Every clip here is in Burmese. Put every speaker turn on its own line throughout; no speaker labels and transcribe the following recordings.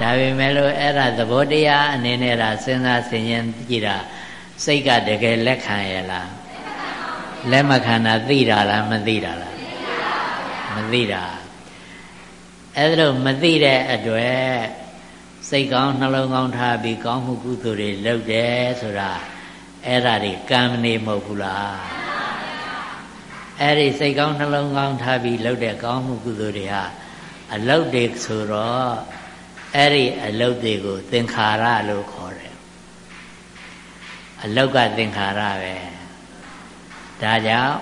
ဒါပေမဲ့လို့အဲ့ဒါသဘောတရားအနေနဲ့ဒါစဉ်းစားဆင်ခြင်ကြည့်တာစိတ်ကတကယ်လက်ခံရလားလက်မခံတာသိတာလားမသိတာလားမသိတာအဲ့ဒါလို့မသိတဲ့အတွက်စိတ်ကောင်းနှလုံးကောင်းထားပြီးကောင်းမှုကုသိုလ်တွေလုပ်တယ်ဆိုတာအဲ့ဒါတွေကံနေမဟုတ်ဘူးလားအဲ့ဒီစိတ်ကောင်းနှလုံးကောင်းထားပြီးလုပ်တဲ့ကောင်းမှုကုသိုလ်တွေဟာအလုတ်တွေဆိုတော့ အဲ့ဒီအလုတ်တွေကိုသင်္ခါရလို့ခေါ်တယ်အလုတ်ကသင်္ခါရပဲဒါကြောင့်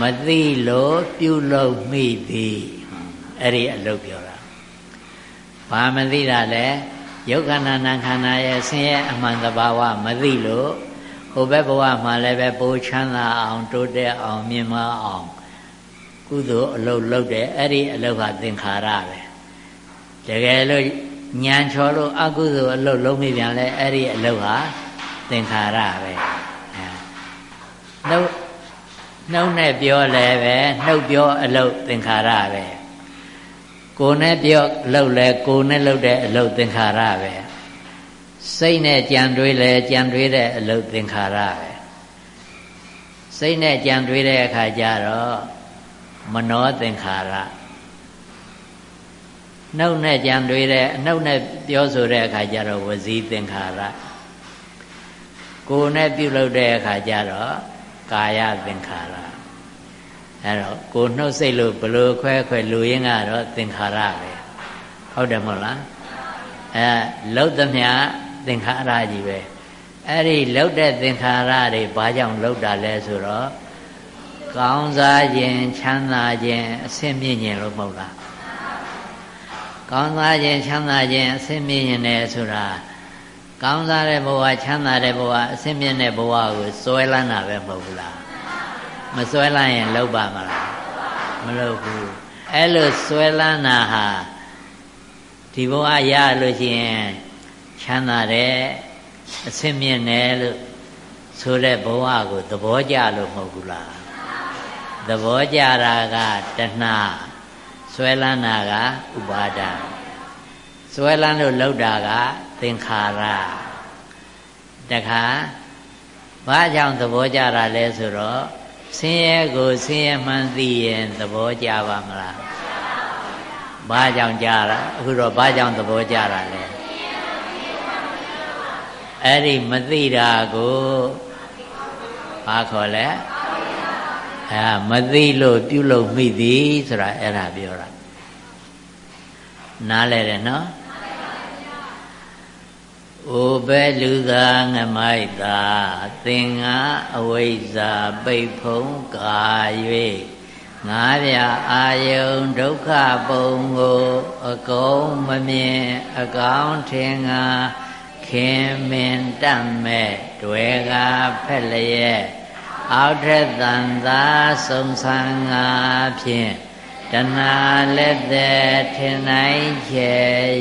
မသိလို့ပြုလုပ်မိသည်အဲ့ဒီအလုတ်ပြောတာဘာမသိတာလဲယုတ်ခန္ဓာနာခန္ဓာရဲ့ဆင်းရဲအမှန်တဘာဝမသိလို့ဟိုဘက်ဘဝမှာလည်းပဲပိုးချမ်းသာအောင်တိုးတက်အောင်မြင့်မားအောင်ကုသိုလ်အလုပ်လုပ်တယ်အဲ့ဒီအလုပ်ဟာသင်္ခါရပဲတကယ်လို့ ညံချော်လို့အကုသိုလ်အလုပ်လုံးမိပြန်လဲအဲ့ဒီအလုပ်ဟာသင်္ခါရပဲနှုတ်နှုတ်နဲ့ပြောလဲပဲနှုတ်ပြောအလုပ်သင်္ခါရပဲကိုယ်နဲ့ပြောလှုပ်လဲကိုယ်နဲ့လှုပ်တဲ့အလုပ်သင်္ခါရပဲစိတ်နဲ့ကြံတွေးလဲကြံတွေးတဲ့အလုပ်သင်္ခါရပဲစိတ်နဲ့ကြံတွေးတဲ့အခါကျတော့မနောသင်္ခါရ နှုတ်နဲ့ကြံတွေးတဲ့အနှုတ်နဲ့ပြောဆိုတဲ့အခါကျတော့ဝစီသင်္ခါရကိုယ်နဲ့ပြုလုပ်တဲ့အခါကျတော့ကာယသင်္ခါရအဲ့တော့ကိုနှုတ်စိတ်လို့ဘလို့ခွဲခွဲလူရင်းကတော့သင်္ခါရပဲဟုတ်တယ်မဟုတ်လားအဲလှုပ်သမျှသင်္ခါရကြီးပဲအဲ့ဒီလှုပ်တဲ့သင်္ခါရတွေဘာကြောင့်လှုပ်တာလဲဆိုတော့ကောင်းစားခြင်းချမ်းသာခြင်းအဆင့်မြင့်ခြင်းလို့မဟုတ်လား ကောင်းစားခြင်းချမ်းသာခြင်းအဆင့်မြင့်ခြင်းနဲ့ဆိုတာကောင်းစားတဲ့ဘဝချမ်းသာတဲ့ဘဝအဆင့်မြင့်တဲ့ဘဝကိုစွဲလန်းတာပဲမဟုတ်ဘူးလားမစွဲလန်းရင်လောက်ပါမလားမလောက်ဘူးအဲ့လိုစွဲလန်းတာဟာဒီဘဝရလို့ရှိရင်ချမ်းသာတဲ့အဆင့်မြင့်တယ်လို့ဆိုတဲ့ဘဝကိုသဘောကျလို့မဟုတ်ဘူးလားသဘောကျတာကတဏှာ စွဲလန်းတာကဥပါဒံစွဲလန်းလို့လောက်တာကသင်္ခါရတခါဘာကြောင့်သဘောကျတာလဲဆိုတော့ဆင်းရဲကိုဆင်းရဲမှန်းသိရင်သဘောကျပါမလားဘာကြောင့်ကြတာအခုတော့ဘာကြောင့်သဘောကျတာလဲအဲ့ဒီမသိတာကိုဘာခေါ်လဲ အဲမသိလို့ပြုလုပ်မိသည်ဆိုတာအဲ့ဒါပြောတာနားလဲတယ်နော်အိုပဲလူသာငမိုက်သာသင်္ဃအဝိဇ္ဇာပိတ်ဖုံးကာ၍ငါးပြအာယုံဒုက္ခပုံကိုအကုန်မမြင်အကောင်းထင်ငါခင်မင်တတ်မဲ့တွေကဖက်လျက် အောက်ထက်တန်သာစုံဆန်းငါဖြင့်တဏှာလက်သက်ထင်နိုင်ချေ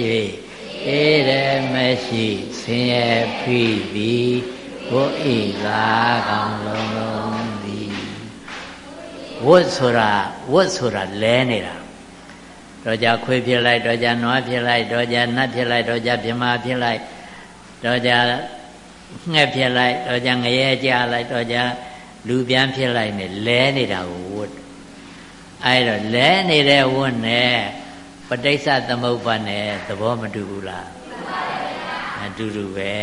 ၍ဧရမရှိဆင်းရဲဖိသည်ဘုဣသာကောင်လုံးလုံးသည်ဝတ်ဆိုတာဝတ်ဆိုတာလဲနေတာတော့ကြခွေးဖြစ်လိုက်တော့ကြနွားဖြစ်လိုက်တော့ကြနတ်ဖြစ်လိုက်တော့ကြပြမဖြစ်လိုက်တော့ကြငှက်ဖြစ်လိုက်တော့ကြငရဲကြလိုက်တော့ကြ လူပြန်ဖြစ်လိုက်နေလဲနေတာကိုဝတ်အဲဒါလဲနေတဲ့ဝတ်နဲ့ပဋိစ္စသမုပ္ပါနဲ့သဘောမတူဘူးလားအတူတူပဲ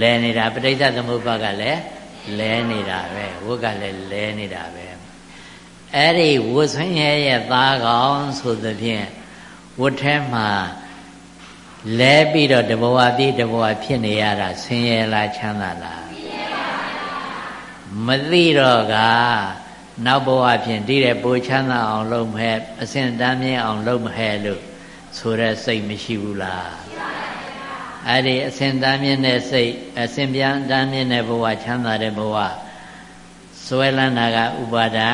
လဲနေတာပဋိစ္စသမုပ္ပါကလည်းလဲနေတာပဲဝတ်ကလည်းလဲနေတာပဲအဲ့ဒီဝတ်ဆင်းရဲရဲ့သားကောင်ဆိုသဖြင့်ဝတ်ထဲမှာလဲပြီးတော့တဘဝပြီးတဘဝဖြစ်နေရတာဆင်းရဲလားချမ်းသာလား မသိတော့ကနောက်ဘဝဖြင့်ဒီတဲ့ပိုချမ်းသာအောင်လုပ်မဲ့အစဉ်တမ်းမြင်အောင်လုပ်မဲ့လို့ဆိုတဲ့စိတ်မရှိဘူးလားအဲ့ဒီအစဉ်တမ်းမြင်တဲ့စိတ်အစဉ်ပြန်တမ်းမြင်တဲ့ဘဝချမ်းသာတဲ့ဘဝစွဲလန်းတာကဥပါဒံ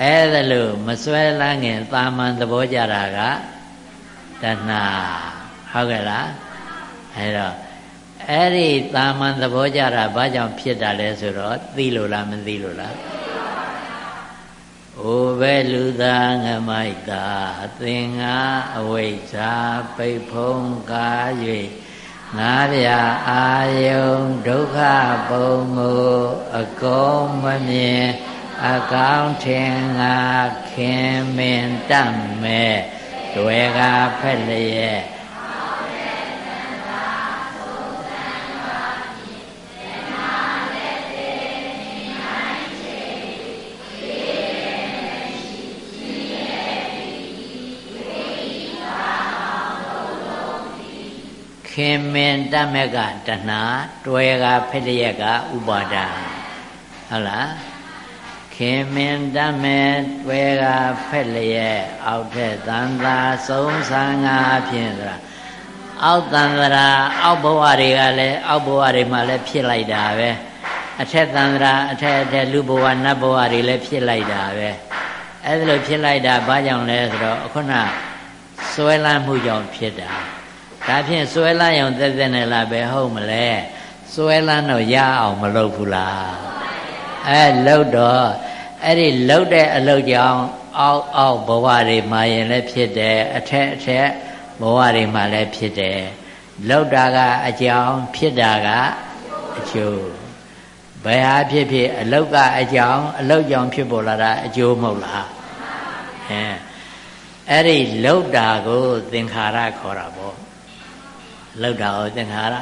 အဲ့ဒါလို့မစွဲလန်းခင်သာမန်သဘောကြတာကတဏှာဟုတ်ကဲ့လားအဲ့တော့ အဲ့ဒီတာမန်သဘောကြတာဘာကြောင့်ဖြစ်တာလဲဆိုတော့သိလို့လားမသိလို့လားဩအိုပဲလူသားငမိုက်သာသင်္ဃာအဝိဇ္ဇာပိတ်ဖုံးကား၍ငါးပြအာယုံဒုက္ခပုံကိုအကုန်မမြင်အကောင်းထင်ငါခင်မင်တတ်မဲ့တွေကဖက်လျက် ခင်မင်တမက်ကတဏှာတွယ်ကဖက်လျက်ကဥပါဒဟုတ်လားခင်မင်တမဲတွယ်ကဖက်လျက်အောက်ထက်သံသာဆုံးဆန်းငါဖြင့်ဆိုတာအောက်တန်တရာအောက်ဘဝတွေကလည်းအောက်ဘဝတွေမှာလည်းဖြစ်လိုက်တာပဲအထက်တန်တရာအထက်အထက်လူဘဝနတ်ဘဝတွေလည်းဖြစ်လိုက်တာပဲအဲ့ဒါလိုဖြစ်လိုက်တာဘာကြောင့်လဲဆိုတော့ခုနစွဲလန်းမှုကြောင့်ဖြစ်တာ ဒါဖြင့်စွဲလန်းရုံတက်တက်နဲ့လားပဲဟုတ်မလဲစွဲလန်းတော့ရအောင်မလုပ်ဘူးလားအဲလုပ်တော့အဲ့ဒီလှုပ်တဲ့အလုပ်ကြောင့်အောက်အောက်ဘဝတွေမှာရင်လည်းဖြစ်တယ်အထက်အထက်ဘဝတွေမှာလည်းဖြစ်တယ်လှုပ်တာကအကြောင်းဖြစ်တာကအကျိုးဘယ်ဟာဖြစ်ဖြစ်အလုတ်ကအကြောင်းအလုတ်ကြောင့်ဖြစ်ပေါ်လာတာအကျိုးမဟုတ်လားအဲအဲ့ဒီလှုပ်တာကိုသင်္ခါရခေါ်တာပေါ့ လှုပ်တာကိုသင်္ခါရ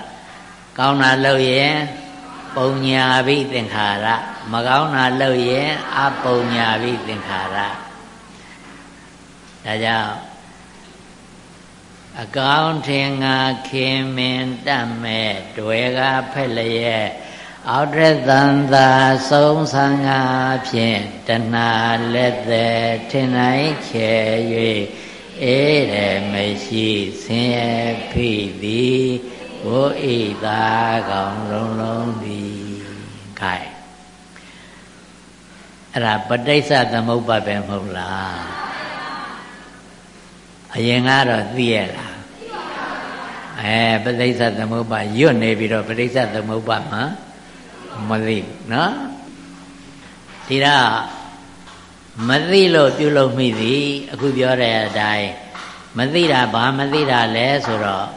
ကောင်းတာလှုပ်ရင်ပုံညာဘိသင်္ခါရမကောင်းတာလှုပ်ရင်အပုံညာဘိသင်္ခါရဒါကြောင့်အကောင်းထင်ငါခင်မင်တတ်မဲ့တွေကဖက်လျက်အောက်တဲ့သံသာဆုံးဆံငါဖြင့်တဏှာလက်သည်ထင်နိုင်ချေ၍ အေးတယ်မရှိဆင်းရဲဖိသည်ဘိုးဤသာကောင်လုံးလုံးသည်ခိုင်အဲ့ဒါပဋိစ္စသမုပ္ပါပဲမဟုတ်လားအရင်ကတော့သိရလားအဲပဋိစ္စသမုပ္ပါရွတ်နေပြီးတော့ပဋိစ္စသမုပ္ပါမှာမသိနော်ဒီတော့ မသိလို့ပြုလုပ်မိသည်အခုပြောတဲ့အတိုင်းမသိတာဘာမသိတာလဲဆိုတော့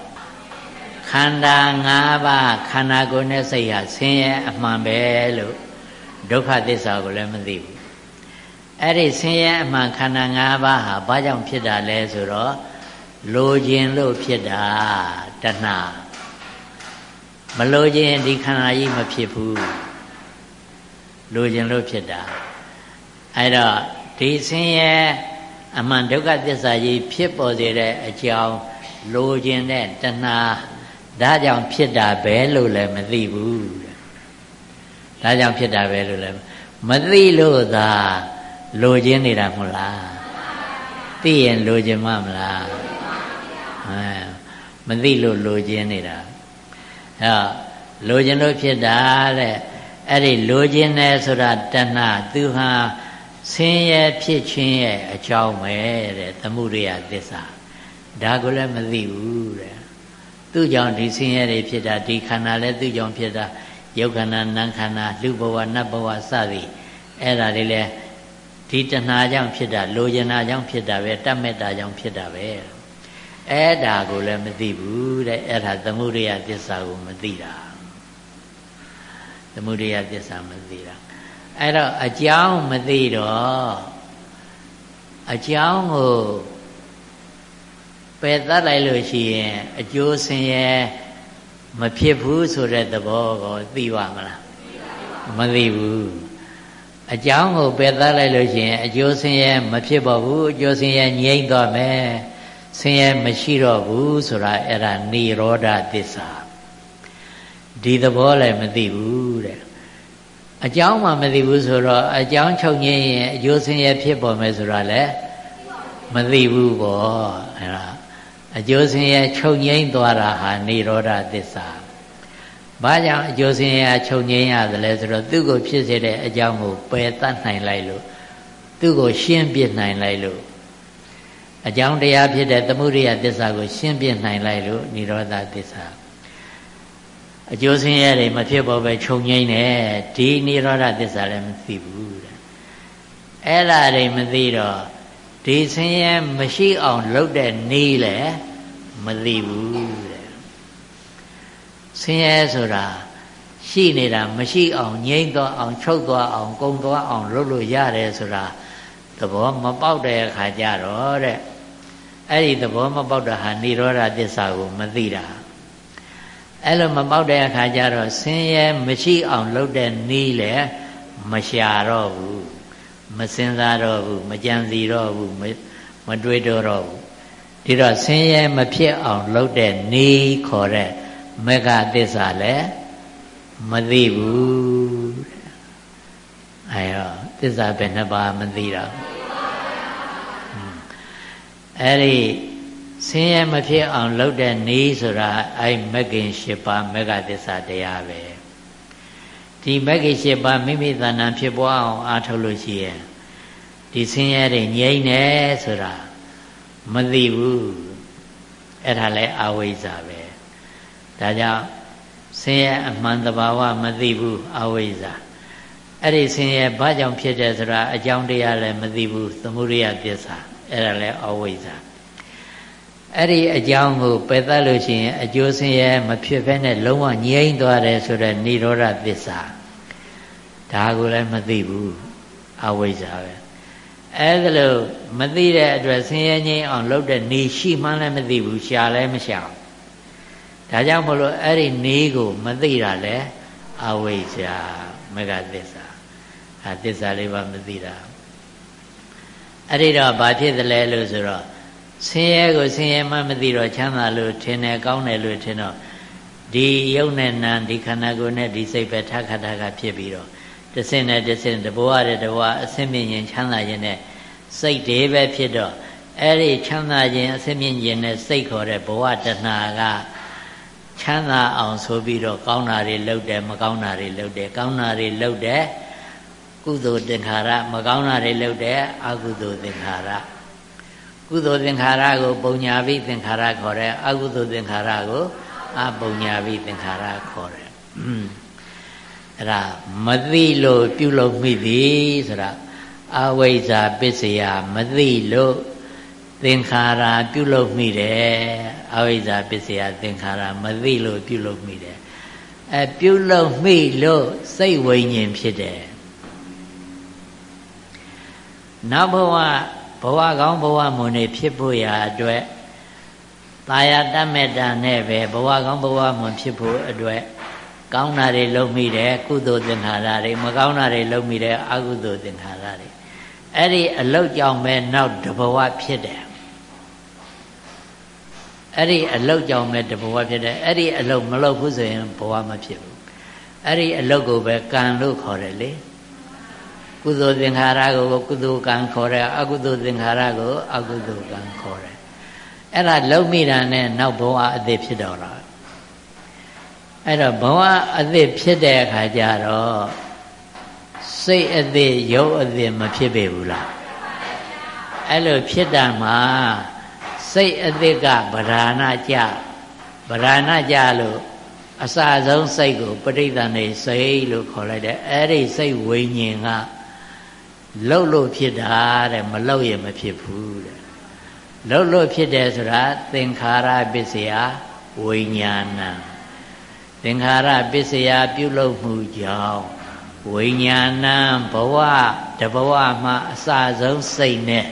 ခန္ဓာ၅ပါးခန္ဓာကိုယ်နဲ့စိတ်ဟာဆင်းရဲအမှန်ပဲလို့ဒုက္ခသစ္စာကိုလည်းမသိဘူးအဲ့ဒီဆင်းရဲအမှန်ခန္ဓာ၅ပါးဟာဘာကြောင့်ဖြစ်တာလဲဆိုတော့လိုခြင်းလို့ဖြစ်တာတဏှာမလိုခြင်းဒီခန္ဓာကြီးမဖြစ်ဘူးလိုခြင်းလို့ဖြစ်တာ အဲ့တော့ဒီဆင်းရဲအမှန်ဒုက္ခသစ္စာကြီးဖြစ်ပေါ်စေတဲ့အကြောင်းလိုခြင်းတဲ့တဏှာဒါကြောင့်ဖြစ်တာပဲလို့လည်းမသိဘူးဒါကြောင့်ဖြစ်တာပဲလို့လည်းမသိလို့သာလိုခြင်းနေတာမဟုတ်လားသိရင်လိုခြင်းမမလားအဲမသိလို့လိုခြင်းနေတာအဲလိုခြင်းလို့ဖြစ်တာတဲ့အဲ့ဒီလိုခြင်းနဲ့ဆိုတာတဏှာသူဟာ ဆင်းရဲဖြစ်ခြင်းရဲ့အကြောင်းပဲတဲ့သမှုရိယသစ္စာဒါကိုလည်းမသိဘူးတဲ့သူ့ကြောင့်ဒီဆင်းရဲတွေဖြစ်တာဒီခန္ဓာလည်းသူ့ကြောင့်ဖြစ်တာယုတ်ခန္ဓာနံခန္ဓာလူဘဝနတ်ဘဝစသည်အဲ့ဒါတွေလည်းဒီတဏှာကြောင့်ဖြစ်တာလိုချင်တာကြောင့်ဖြစ်တာပဲတတ်မဲ့တာကြောင့်ဖြစ်တာပဲအဲ့ဒါကိုလည်းမသိဘူးတဲ့အဲ့ဒါသမုဒိယသစ္စာကိုမသိတာသမုဒိယသစ္စာမသိတာ အဲ့တော့အကြောင်းမသိတော့အကြောင်းကိုပယ်တတ်လိုက်လို့ရှိရင်အကျိုးဆင်းရဲမဖြစ်ဘူးဆိုတဲ့သဘောကိုသိပါမလားမသိဘူးအကြောင်းကိုပယ်တတ်လိုက်လို့ရှိရင်အကျိုးဆင်းရဲမဖြစ်ပါဘူးအကျိုးဆင်းရဲငြိမ့်သွားမယ်ဆင်းရဲမရှိတော့ဘူးဆိုတာအဲ့ဒါនិရောဓသစ္စာဒီသဘောလည်းမသိဘူးတဲ့ အကြောင်းမှမသိဘူးဆိုတော့အကြောင်းချုပ်ငင်းရင်အကျိုးဆင်းရဲဖြစ်ပေါ်မယ်ဆိုတာလည်းမသိဘူးပေါ့အဲ့ဒါအကျိုးဆင်းရဲချုပ်ငိမ့်သွားတာဟာនិရောဓသစ္စာဘာကြောင့်အကျိုးဆင်းရဲချုပ်ငိမ့်ရသလဲဆိုတော့သူ့ကိုဖြစ်စေတဲ့အကြောင်းကိုပယ်တတ်နိုင်လိုက်လို့သူ့ကိုရှင်းပြနိုင်လိုက်လို့အကြောင်းတရားဖြစ်တဲ့သမုဒိယသစ္စာကိုရှင်းပြနိုင်လိုက်လို့និရောဓသစ္စာ အကျိုးဆင်းရဲတွေမဖြစ်ပေါ်ပဲခြုံငိမ့်တယ်ဒီនិရောဓသစ္စာလည်းမသိဘူးတဲ့အဲ့ဒါတွေမသိတော့ဒီဆင်းရဲမရှိအောင်လုပ်တဲ့နီးလေမသိဘူးတဲ့ဆင်းရဲဆိုတာရှိနေတာမရှိအောင်ငြိမ့်သွားအောင်ချုပ်သွားအောင်ကုံသွားအောင်လုပ်လို့ရတယ်ဆိုတာသဘောမပေါက်တဲ့အခါကျတော့တဲ့အဲ့ဒီသဘောမပေါက်တာဟာនិရောဓသစ္စာကိုမသိတာ အဲ့လိုမပေါက်တဲ့အခါကျတော့ဆင်းရဲမရှိအောင်လုပ်တဲ့နီးလေမရှာတော့ဘူးမစင်စားတော့ဘူးမကြံစီတော့ဘူးမတွေးတော့တော့ဘူးဒီတော့ဆင်းရဲမဖြစ်အောင်လုပ်တဲ့နီးခေါ်တဲ့မေဃသစ္စာလည်းမသိဘူးအဲတော့သစ္စာပဲနှစ်ပါးမသိတော့အဲ့ဒီ ဆင်းရဲမဖြစ်အောင်လုပ်တဲ့နေဆိုတာအဲ့မဂ္ဂင်၈ပါးမဂ္ဂသစ္စာတရားပဲဒီမဂ္ဂင်၈ပါးမိမိသဏ္ဍာန်ဖြစ်ပွားအောင်အားထုတ်လို့ရှိရင်ဒီဆင်းရဲတွေငြိမ့်နေဆိုတာမသိဘူးအဲ့ဒါလဲအဝိဇ္ဇာပဲဒါကြောင့်ဆင်းရဲအမှန်တဘာဝမသိဘူးအဝိဇ္ဇာအဲ့ဒီဆင်းရဲဘာကြောင့်ဖြစ်တယ်ဆိုတာအကြောင်းတရားလည်းမသိဘူးသမုဒိယသစ္စာအဲ့ဒါလည်းအဝိဇ္ဇာ အဲ့ဒီအကြောင်းကိုပယ်တတ်လို့ရှိရင်အကျိုးဆင်းရဲမဖြစ်ဘဲနဲ့လုံးဝငြိမ့်သွားတယ်ဆိုတော့និရောဓသစ္စာဒါကိုလည်းမသိဘူးအဝိဇ္ဇာပဲအဲ့ဒါလို့မသိတဲ့အတွက်ဆင်းရဲငြိမ်းအောင်လုပ်တဲ့နေရှိမှန်းလည်းမသိဘူးရှာလည်းမရှာဒါကြောင့်မလို့အဲ့ဒီနေကိုမသိတာလဲအဝိဇ္ဇာမကသစ္စာအဲသစ္စာလေးပါမသိတာအဲ့ဒီတော့ဘာဖြစ်သလဲလို့ဆိုတော့ ဆင်းရဲကိုဆင်းရဲမှမသိတော့ချမ်းသာလို့ထင်တယ်ကောင်းတယ်လို့ထင်တော့ဒီယုံနဲ့နာဒီခန္ဓာကိုယ်နဲ့ဒီစိတ်ပဲထခထခဖြစ်ပြီးတော့တဆင့်နဲ့တဆင့်တဘဝတဲ့တဘဝအစင်းမြင့်ရင်ချမ်းသာခြင်းနဲ့စိတ်တွေပဲဖြစ်တော့အဲ့ဒီချမ်းသာခြင်းအစင်းမြင့်ခြင်းနဲ့စိတ်ခေါ်တဲ့ဘဝတဏှာကချမ်းသာအောင်ဆိုပြီးတော့ကောင်းတာတွေလုပ်တယ်မကောင်းတာတွေလုပ်တယ်ကောင်းတာတွေလုပ်တယ်ကုသိုလ်သင်္ခါရမကောင်းတာတွေလုပ်တယ်အကုသိုလ်သင်္ခါရ ကုသိုလ်သင်္ခါရကိုပုံညာပိသင်္ခါရခေါ်တယ်အကုသိုလ်သင်္ခါရကိုအပုံညာပိသင်္ခါရခေါ်တယ်အဲ့ဒါမသိလို့ပြုလုပ်မိသည်ဆိုတာအဝိဇ္ဇာပစ္စယမသိလို့သင်္ခါရပြုလုပ်မိတယ်အဝိဇ္ဇာပစ္စယသင်္ခါရမသိလို့ပြုလုပ်မိတယ်အဲပြုလုပ်မိလို့စိတ်ဝိညာဉ်ဖြစ်တယ်နောက်ဘဝ ဘဝကောင်းဘဝမွန်နေဖြစ်ဖို့ရာအတွက်ตายတတ်မေတ္တာနဲ့ပဲဘဝကောင်းဘဝမွန်ဖြစ်ဖို့အတွက်ကောင်းတာတွေလုပ်မိတယ်ကုသိုလ်သင်္ခါရတွေမကောင်းတာတွေလုပ်မိတယ်အကုသိုလ်သင်္ခါရတွေအဲ့ဒီအလုတ်ကြောင့်ပဲနောက်တဘဝဖြစ်တယ်အဲ့ဒီအလုတ်ကြောင့်ပဲတဘဝဖြစ်တယ်အဲ့ဒီအလုတ်မလုပ်ဘူးဆိုရင်ဘဝမဖြစ်ဘူးအဲ့ဒီအလုတ်ကိုပဲကံလို့ခေါ်တယ်လေ ကုသိုလ်သင်္ခါရကိုကုသိုလ်ကံခေါ်တယ်အကုသိုလ်သင်္ခါရကိုအကုသိုလ်ကံခေါ်တယ်အဲ့ဒါလုံမိတာနဲ့နောက်ဘဝအသစ်ဖြစ်တော့တာအဲ့တော့ဘဝအသစ်ဖြစ်တဲ့အခါကျတော့စိတ်အသစ်ရုပ်အသစ်မဖြစ်ပေဘူးလားအဲ့လိုဖြစ်တာမှာစိတ်အသစ်ကဗဒာနာကြဗဒာနာကြလို့အစာဆုံးစိတ်ကိုပဋိသန္ဓေစိတ်လို့ခေါ်လိုက်တယ်အဲ့ဒီစိတ်ဝိညာဉ်က လှုပ်လို့ဖြစ်တာတဲ့မလှုပ်ရင်မဖြစ်ဘူးတဲ့လှုပ်လို့ဖြစ်တယ်ဆိုတာသင်္ခါရပစ္စယဝိညာဏသင်္ခါရပစ္စယပြုလုပ်မှုကြောင့်ဝိညာဏဘဝတဘဝမှာအစဆုံးစိတ်နဲ့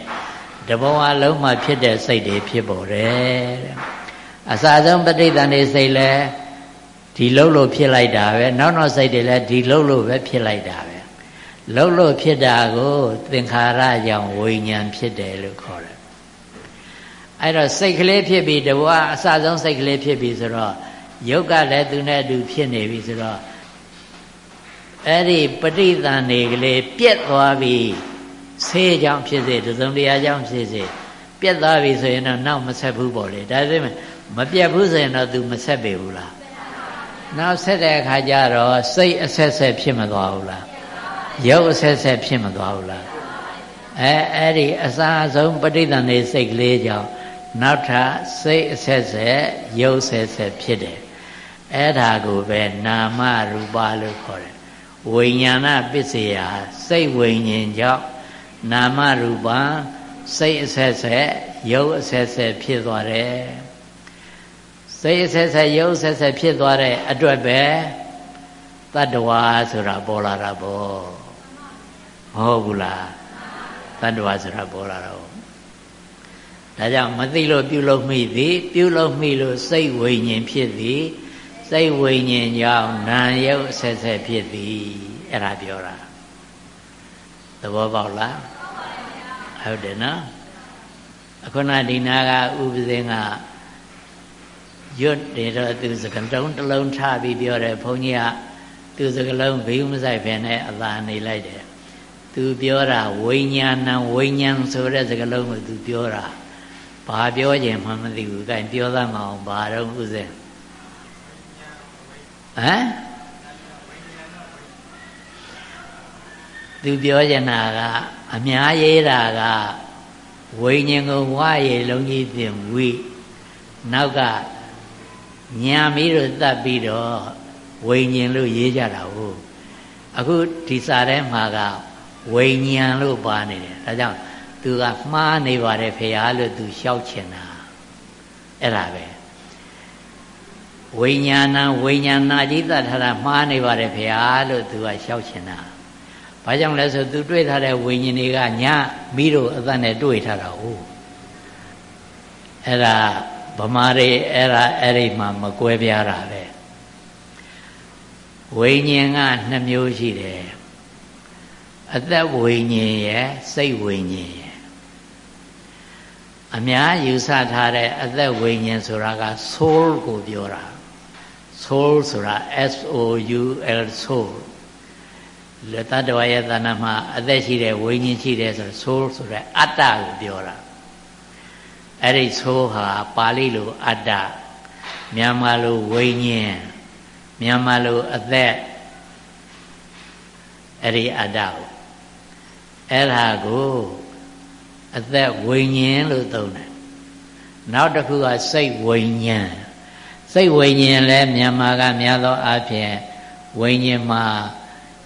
တဘဝလုံးမှာဖြစ်တဲ့စိတ်တွေဖြစ်ပေါ်တယ်တဲ့အစဆုံးပဋိသန္ဓေစိတ်လဲဒီလှုပ်လို့ဖြစ်လိုက်တာပဲနောက်နောက်စိတ်တွေလည်းဒီလှုပ်လို့ပဲဖြစ်လိုက်တာပဲ လှုပ်လို့ဖြစ်တာကိုသင်္ခါရကြောင့်ဝိညာဉ်ဖြစ်တယ်လို့ခေါ်တယ်အဲ့တော့စိတ်ကလေးဖြစ်ပြီးတဘဝအစဆုံးစိတ်ကလေးဖြစ်ပြီးဆိုတော့ယုတ်ကလည်းသူနဲ့အတူဖြစ်နေပြီဆိုတော့အဲ့ဒီပဋိသန္ဓေကလေးပြက်သွားပြီဆေးကြောင့်ဖြစ်စေတစုံတရားကြောင့်ဖြစ်စေပြက်သွားပြီဆိုရင်တော့နောက်မဆက်ဘူးပေါ့လေဒါဆိုရင်မပြက်ဘူးဆိုရင်တော့ तू မဆက်ပေဘူးလားနောက်ဆက်တဲ့အခါကျတော့စိတ်အဆက်ဆက်ဖြစ်မသွားဘူးလား ရုပ်အဆက်ဆက်ဖြစ်မသွားဘူးလားအဲအဲ့ဒီအစာဆုံးပဋိသန္ဓေစိတ်ကလေးကြောင့်နောက်ထပ်စိတ်အဆက်ဆက်ရုပ်ဆက်ဆက်ဖြစ်တယ်အဲ့ဒါကိုပဲနာမရူပလို့ခေါ်တယ်ဝိညာဏပစ္စယစိတ်ဝိညာဉ်ကြောင့်နာမရူပစိတ်အဆက်ဆက်ရုပ်အဆက်ဆက်ဖြစ်သွားတယ်စိတ်အဆက်ဆက်ရုပ်အဆက်ဆက်ဖြစ်သွားတဲ့အတွက်ပဲတတ္တဝါဆိုတာပေါ်လာတာပေါ့ မဟုတ်ဘူးလားတတ္တဝါဆိုတာပေါ်လာတော့ဒါကြောင့်မသိလို့ပြုလုပ်မိသည်ပြုလုပ်မိလို့စိတ်ဝိညာဉ်ဖြစ်သည်စိတ်ဝိညာဉ်ကြောင့်နာယုတ်ဆက်ဆက်ဖြစ်သည်အဲ့ဒါပြောတာသဘောပေါက်လားဟုတ်တယ်နော်အခုနဒီနာကဥပဇင်းကရွတ်တယ်တော့သူစကတုံးတစ်လုံးထားပြီးပြောတယ်ဘုန်းကြီးကသူစကလုံးဘေးမဆိုင်ဖ ೇನೆ အသာနေလိုက်တယ် သူပြောတာဝိညာဏဝိညာဉ်ဆိုတဲ့စကလုံးကိုသူပြောတာဘာပြောခြင်းမှမသိဘူးအဲပြောသမ်းမအောင်ဘာတော့ဥစဉ်ဟမ်သူပြောချင်တာကအများရေးတာကဝိညာဉ်ကိုဝါရေလုံးကြီးတင်ဝိနောက်ကညာမီးတို့တတ်ပြီးတော့ဝိညာဉ်လို့ရေးကြတာဟုတ်အခုဒီစာထဲမှာက ဝိညာဉ်လို့ပါနေတယ်ဒါကြောင့်သူကမှားနေပါတယ်ဖေဟာလို့သူလျှောက်ချင်တာအဲ့ဒါပဲဝိညာဏဝိညာဏကြီးသတ်ထားတာမှားနေပါတယ်ဖေဟာလို့သူကလျှောက်ချင်တာဘာကြောင့်လဲဆိုသူတွေ့ထားတဲ့ဝိညာဉ်တွေကညမိတို့အသက်နဲ့တွေ့ထားတာဟုတ်အဲ့ဒါဗမာတွေအဲ့ဒါအဲ့ဒီမှာမကွဲပြားတာပဲဝိညာဉ်ကနှစ်မျိုးရှိတယ် အသက်ဝိညာဉ်ရဲ့စိတ်ဝိညာဉ်ရဲ့အများယူဆထားတဲ့အသက်ဝိညာဉ်ဆိုတာက soul ကိုပြောတာ soul ဆိုတာ S O U L soul လက်တတဝရဲ့သဏ္ဍာန်မှာအသက်ရှိတဲ့ဝိညာဉ်ရှိတယ်ဆိုတော့ soul ဆိုတဲ့အတ္တကိုပြောတာအဲ့ဒီ soul ဟာပါဠိလိုအတ္တမြန်မာလိုဝိညာဉ်မြန်မာလိုအသက်အဲ့ဒီအတ္တကို အဲ့ဒါကိုအသက်ဝိညာဉ်လို့သုံးတယ်နောက်တစ်ခုကစိတ်ဝိညာဉ်စိတ်ဝိညာဉ်လဲမြန်မာကများသောအားဖြင့်ဝိညာဉ်မှာ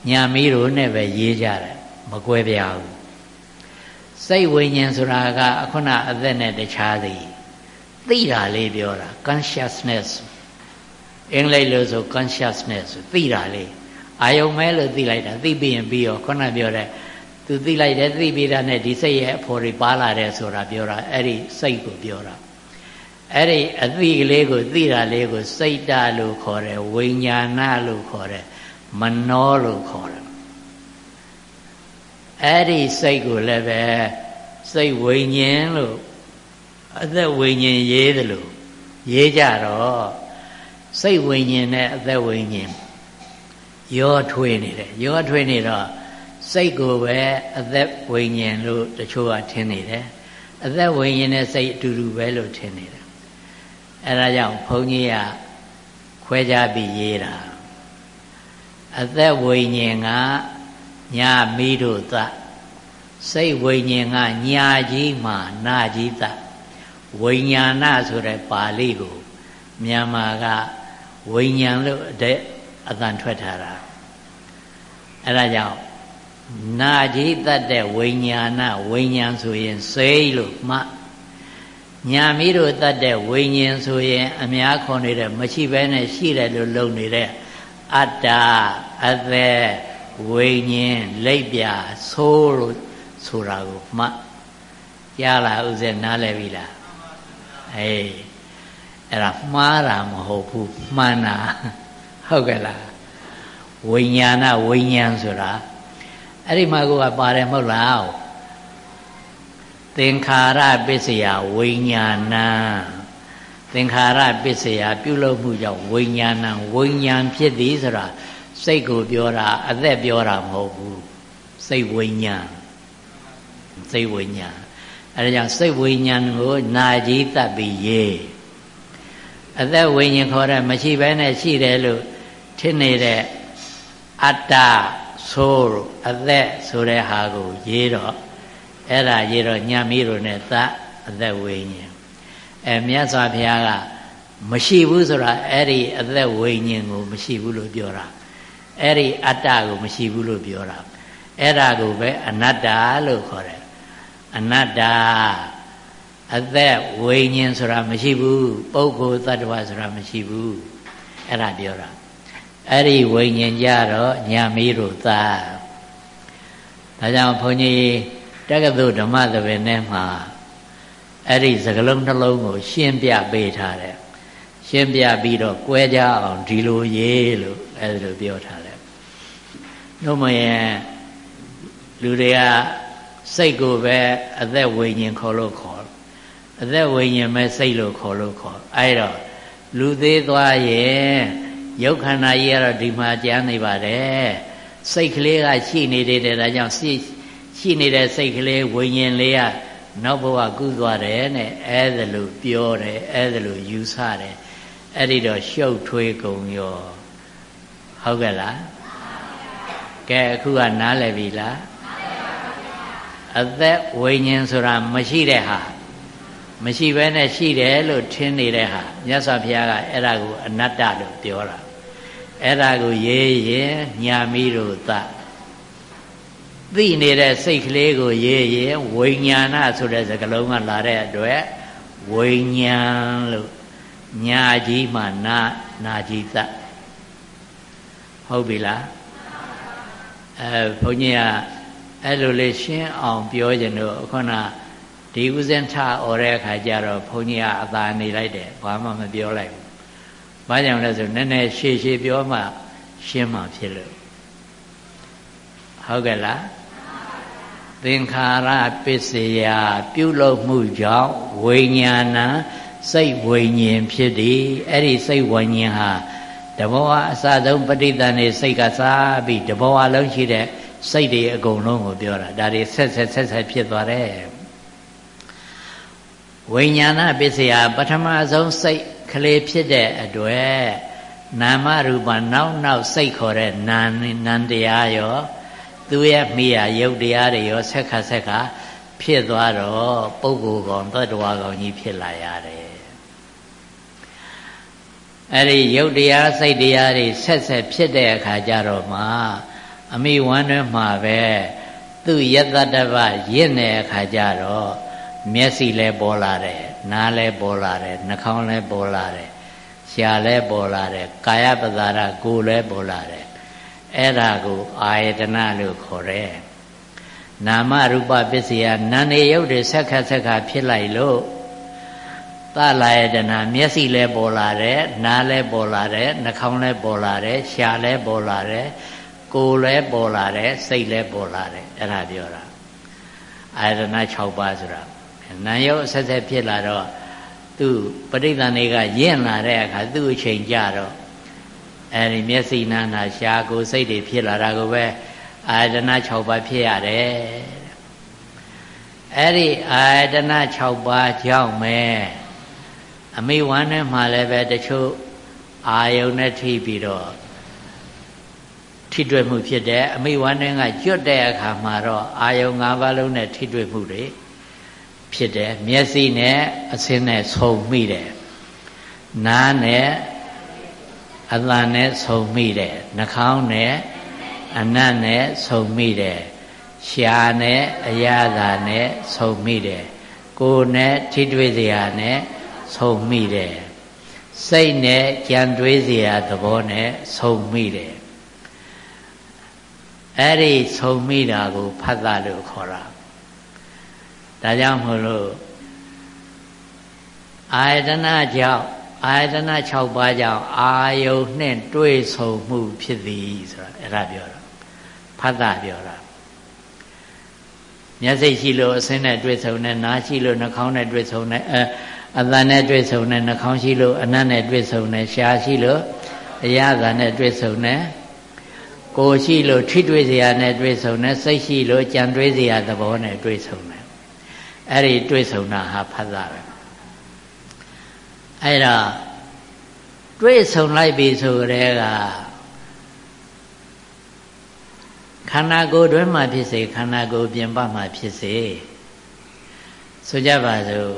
ညာမီးတို့နဲ့ပဲရေးကြတယ်မကွဲပြားဘူးစိတ်ဝိညာဉ်ဆိုတာကအခုနအသက်နဲ့တခြားသည်သိတာလေးပြောတာ consciousness အင်္ဂလိပ်လို့ဆို consciousness သိတာလေးအာယုံမဲလို့သိလိုက်တာသိပြီးရင်ပြီးရောခုနပြောတဲ့ သူသိလိုက်တယ်သိပြီးတာနဲ့ဒီစိတ်ရဲ့အဖို့တွေပါလာတယ်ဆိုတာပြောတာအဲ့ဒီစိတ်ကိုပြောတာအဲ့ဒီအသိကလေးကိုသိတာလေးကိုစိတ်တလို့ခေါ်တယ်ဝိညာဏလို့ခေါ်တယ်မနောလို့ခေါ်တယ်အဲ့ဒီစိတ်ကိုလည်းပဲစိတ်ဝိညာဉ်လို့အသက်ဝိညာဉ်ရေးတယ်လို့ရေးကြတော့စိတ်ဝိညာဉ်နဲ့အသက်ဝိညာဉ်ရောထွေးနေတယ်ရောထွေးနေတော့ စိတ်ကိုပဲအသက်ဝိညာဉ်လို့တချို့ကထင်နေတယ်အသက်ဝိညာဉ်နဲ့စိတ်အတူတူပဲလို့ထင်နေတယ်အဲဒါကြောင့်ဘုန်းကြီးကခွဲခြားပြီးရေးတာအသက်ဝိညာဉ်ကညာမိတို့သစိတ်ဝိညာဉ်ကညာကြီးမှနာကြီးသဝိညာဏဆိုတဲ့ပါဠိကိုမြန်မာကဝိညာဉ်လို့အတန်ထွက်ထားတာအဲဒါကြောင့် နာကြီးတတ်တဲ့ဝိညာဏဝိညာဉ်ဆိုရင်စိတ်လို့မှညာမီးတို့တတ်တဲ့ဝိညာဉ်ဆိုရင် အများခွန်နေတဲ့မရှိဘဲနဲ့ရှိတယ်လို့လုံနေတဲ့အတ္တအသက်ဝိညာဉ်လိပ်ပြဆိုးလို့ဆိုတာကိုမှကြားလာဥစ္စာနားလည်ပြီလားအေးအဲ့ဒါမှားတာမဟုတ်ဘူးမှန်တာဟုတ်ကဲ့လားဝိညာဏဝိညာဉ်ဆိုတာ အဲ့ဒီမှာကိုကပါတယ်မဟုတ်လားသင်္ခါရပစ္စယဝိညာဏသင်္ခါရပစ္စယပြုလုပ်မှုကြောင့်ဝိညာဏဝိညာဉ်ဖြစ်သည်ဆိုတာစိတ်ကိုပြောတာအသက်ပြောတာမဟုတ်ဘူးစိတ်ဝိညာဉ်စိတ်ဝိညာဉ်အဲဒါကြောင့်စိတ်ဝိညာဉ်ကိုနာကြီးတတ်ပြီးရေးအသက်ဝိညာဉ်ခေါ်တဲ့မရှိဘဲနဲ့ရှိတယ်လို့ထင်နေတဲ့အတ္တ ဆိုးအသက်ဆိုတဲ့ဟာကို ရေးတော့အဲ့ဒါရေးတော့ညံမီးတို့နဲ့သအသက်ဝိညာဉ်အဲမြတ်စွာဘုရားကမရှိဘူးဆိုတာအဲ့ဒီအသက်ဝိညာဉ်ကို မရှိဘူးလို့ပြောတာအဲ့ဒီအတ္တကိုမရှိဘူးလို့ပြောတာအဲ့ဒါကိုပဲအနတ္တလို့ခေါ်တယ်အနတ္တအသက်ဝိညာဉ်ဆိုတာမရှိဘူးပုဂ္ဂိုလ်တ attva ဆိုတာမရှိဘူးအဲ့ဒါပြောတာ အဲ့ဒီဝိညာဉ်ကြတော့ညာမီးတို့သားဒါကြောင့်ဘုန်းကြီးတက္ကသိုလ်ဓမ္မသဘင်ထဲမှာအဲ့ဒီစကလုံးနှလုံးကို ရှင်းပြပေးထားတယ်ရှင်းပြပြီးတော့ကွဲကြအောင်ဒီလိုရေးလို့အဲ့ဒါလိုပြောထားတယ်။တို့မရင်လူတွေကစိတ်ကိုပဲအသက်ဝိညာဉ်ခေါ်လို့ခေါ်အသက်ဝိညာဉ်ပဲစိတ်လို့ခေါ်လို့ခေါ်အဲ့တော့လူသေးသွားရင် ရုပ်ခန္ဓာကြီးကတော့ဒီမှာကြားနေပါတယ်စိတ်ကလေးကရှိနေတယ်ဒါကြောင့်ရှိနေတဲ့စိတ်ကလေးဝိညာဉ်လေးကနောက်ဘဝကုသွားတယ်နဲ့အဲ့ဒါလို့ပြောတယ်အဲ့ဒါလို့ယူဆတယ်အဲ့ဒီတော့ရှုပ်ထွေးကုန်ရောဟုတ်ကဲ့လားကဲအခုကနားလည်ပြီလားအသက်ဝိညာဉ်ဆိုတာမရှိတဲ့ဟာမရှိဘဲနဲ့ရှိတယ်လို့ထင်နေတဲ့ဟာမြတ်စွာဘုရားကအဲ့ဒါကိုအနတ္တလို့ပြောတာ အဲ့ဒါကိုရေးရင်ညာမီးတို့သသိနေတဲ့စိတ်ကလေးကိုရေးရင်ဝိညာဏဆိုတဲ့စကားလုံးကလာတဲ့အတွက်ဝိညာဉ်လို့ညာကြီးမှနာနာကြီးသဟုတ်ပြီလားအဲဘုန်းကြီးကအဲ့လိုလေးရှင်းအောင်ပြောကြလို့ခုနဒီဥစဉ်ထអော်တဲ့အခါကျတော့ဘုန်းကြီးကအသာနေလိုက်တယ်ဘာမှမပြောလိုက်ဘူး။ ဘာကြောင့်လဲဆိုနည်းနည်းရှည်ရှည်ပြောမှရှင်းမှဖြစ်လို့ဟုတ်ကဲ့လားသင်္ခါရပစ္စယပြုလုပ်မှုကြောင့်ဝိညာဏစိတ်ဝိညာဉ်ဖြစ်သည်အဲ့ဒီစိတ်ဝိညာဉ်ဟာတဘောအစဆုံးပဋိသန္ဓေစိတ်ကစားပြီးတဘောအလုံးရှိတဲ့စိတ်တွေအကုန်လုံးကိုပြောတာဒါတွေဆက်ဆက်ဆက်ဆက်ဖြစ်သွားတယ်ဝိညာဏပစ္စယပထမဆုံးစိတ် ကလေးဖြစ်တဲ့အတွက်နာမရူပနောက်နောက်စိတ်ခေါ်တဲ့နာနံတရားရောသူရဲ့မိယာယုတ်တရားတွေရောဆက်ခါဆက်ခါဖြစ်သွားတော့ပုဂ္ဂိုလ်ကောင်သတ္တဝါကောင်ကြီးဖြစ်လာရတယ်အဲ့ဒီယုတ်တရားစိတ်တရားတွေဆက်ဆက်ဖြစ်တဲ့အခါကျတော့မှအမိဝမ်းတွင်မှာပဲသူယတတ္တဗရင့်တဲ့အခါကျတော့မျက်စိလည်းပေါ်လာတယ် နားလည်းပေါ်လာတယ်နှာခေါင်းလည်းပေါ်လာတယ်ရှားလည်းပေါ်လာတယ်ကာယပဇာရကိုယ်လည်းပေါ်လာတယ်အဲ့ဒါကိုအာယတနာလို့ခေါ်တယ်နာမရူပပစ္စယနာနေရုပ်တွေဆက်ခက်ဆက်ခါဖြစ်လိုက်လို့သလာယတနာမျက်စိလည်းပေါ်လာတယ်နားလည်းပေါ်လာတယ်နှာခေါင်းလည်းပေါ်လာတယ်ရှားလည်းပေါ်လာတယ်ကိုယ်လည်းပေါ်လာတယ်စိတ်လည်းပေါ်လာတယ်အဲ့ဒါပြောတာအာယတနာ6ပါးဆိုတာ နာယုတ်ဆက်ဆက်ဖြစ်လာတော့သူပဋိသန္ဓေကရင့်လာတဲ့အခါသူ့အချိန်ကြတော့အဲဒီမျက်စိနာနာရှားကိုစိတ်တွေဖြစ်လာတာကိုပဲအာယတနာ6ပါးဖြစ်ရတယ်အဲ့ဒီအာယတနာ6ပါးကြောင့်ပဲအမိဝမ်းထဲမှာလည်းပဲတချို့အာယုန်နဲ့ထိပြီးတော့ထိတွေ့မှုဖြစ်တယ်အမိဝမ်းထဲကကျွတ်တဲ့အခါမှာတော့အာယုန်၅ပါးလုံးနဲ့ထိတွေ့မှုတွေ ဖြစ်တယ်မျက်စိနဲ့အစင်းနဲ့ဆုံမိတယ်နားနဲ့အသံနဲ့ဆုံမိတယ်နှာခေါင်းနဲ့အနတ်နဲ့ဆုံမိတယ်ရှားနဲ့အရသာနဲ့ဆုံမိတယ်ကိုယ်နဲ့ထိတွေ့စရာနဲ့ဆုံမိတယ်စိတ်နဲ့ကြံတွေးစရာသဘောနဲ့ဆုံမိတယ်အဲ့ဒီဆုံမိတာကိုဖတ်တာလို့ခေါ်တာ ဒါကြောင့်မို့လို့အာယတနာကြောင့်အာယတနာ6ပါးကြောင့်အာယုန်နဲ့တွေ့ဆုံမှုဖြစ်သည်ဆိုတာအဲ့ဒါပြောတာဖတ်တာပြောတာမျက်စိရှိလို့အစင်းနဲ့တွေ့ဆုံတယ်နားရှိလို့နှာခေါင်းနဲ့တွေ့ဆုံတယ်အဲအသံနဲ့တွေ့ဆုံတယ်နှာခေါင်းရှိလို့အနတ်နဲ့တွေ့ဆုံတယ်ရှားရှိလို့အရသာနဲ့တွေ့ဆုံတယ်ကိုယ်ရှိလို့ထိတွေ့စရာနဲ့တွေ့ဆုံတယ်စိတ်ရှိလို့ကြံတွေးစရာသဘောနဲ့တွေ့ဆုံတယ် အဲ့ဒီတွေ့ဆုံတာဟာဖတ်တာပဲအဲ့တော့တွေ့ဆုံလိုက်ပြီဆိုကြတဲ့ကခန္ဓာကိုယ်တွင်းမှာဖြစ်စေခန္ဓာကိုယ်ပြင်ပမှာဖြစ်စေဆိုကြပါစို့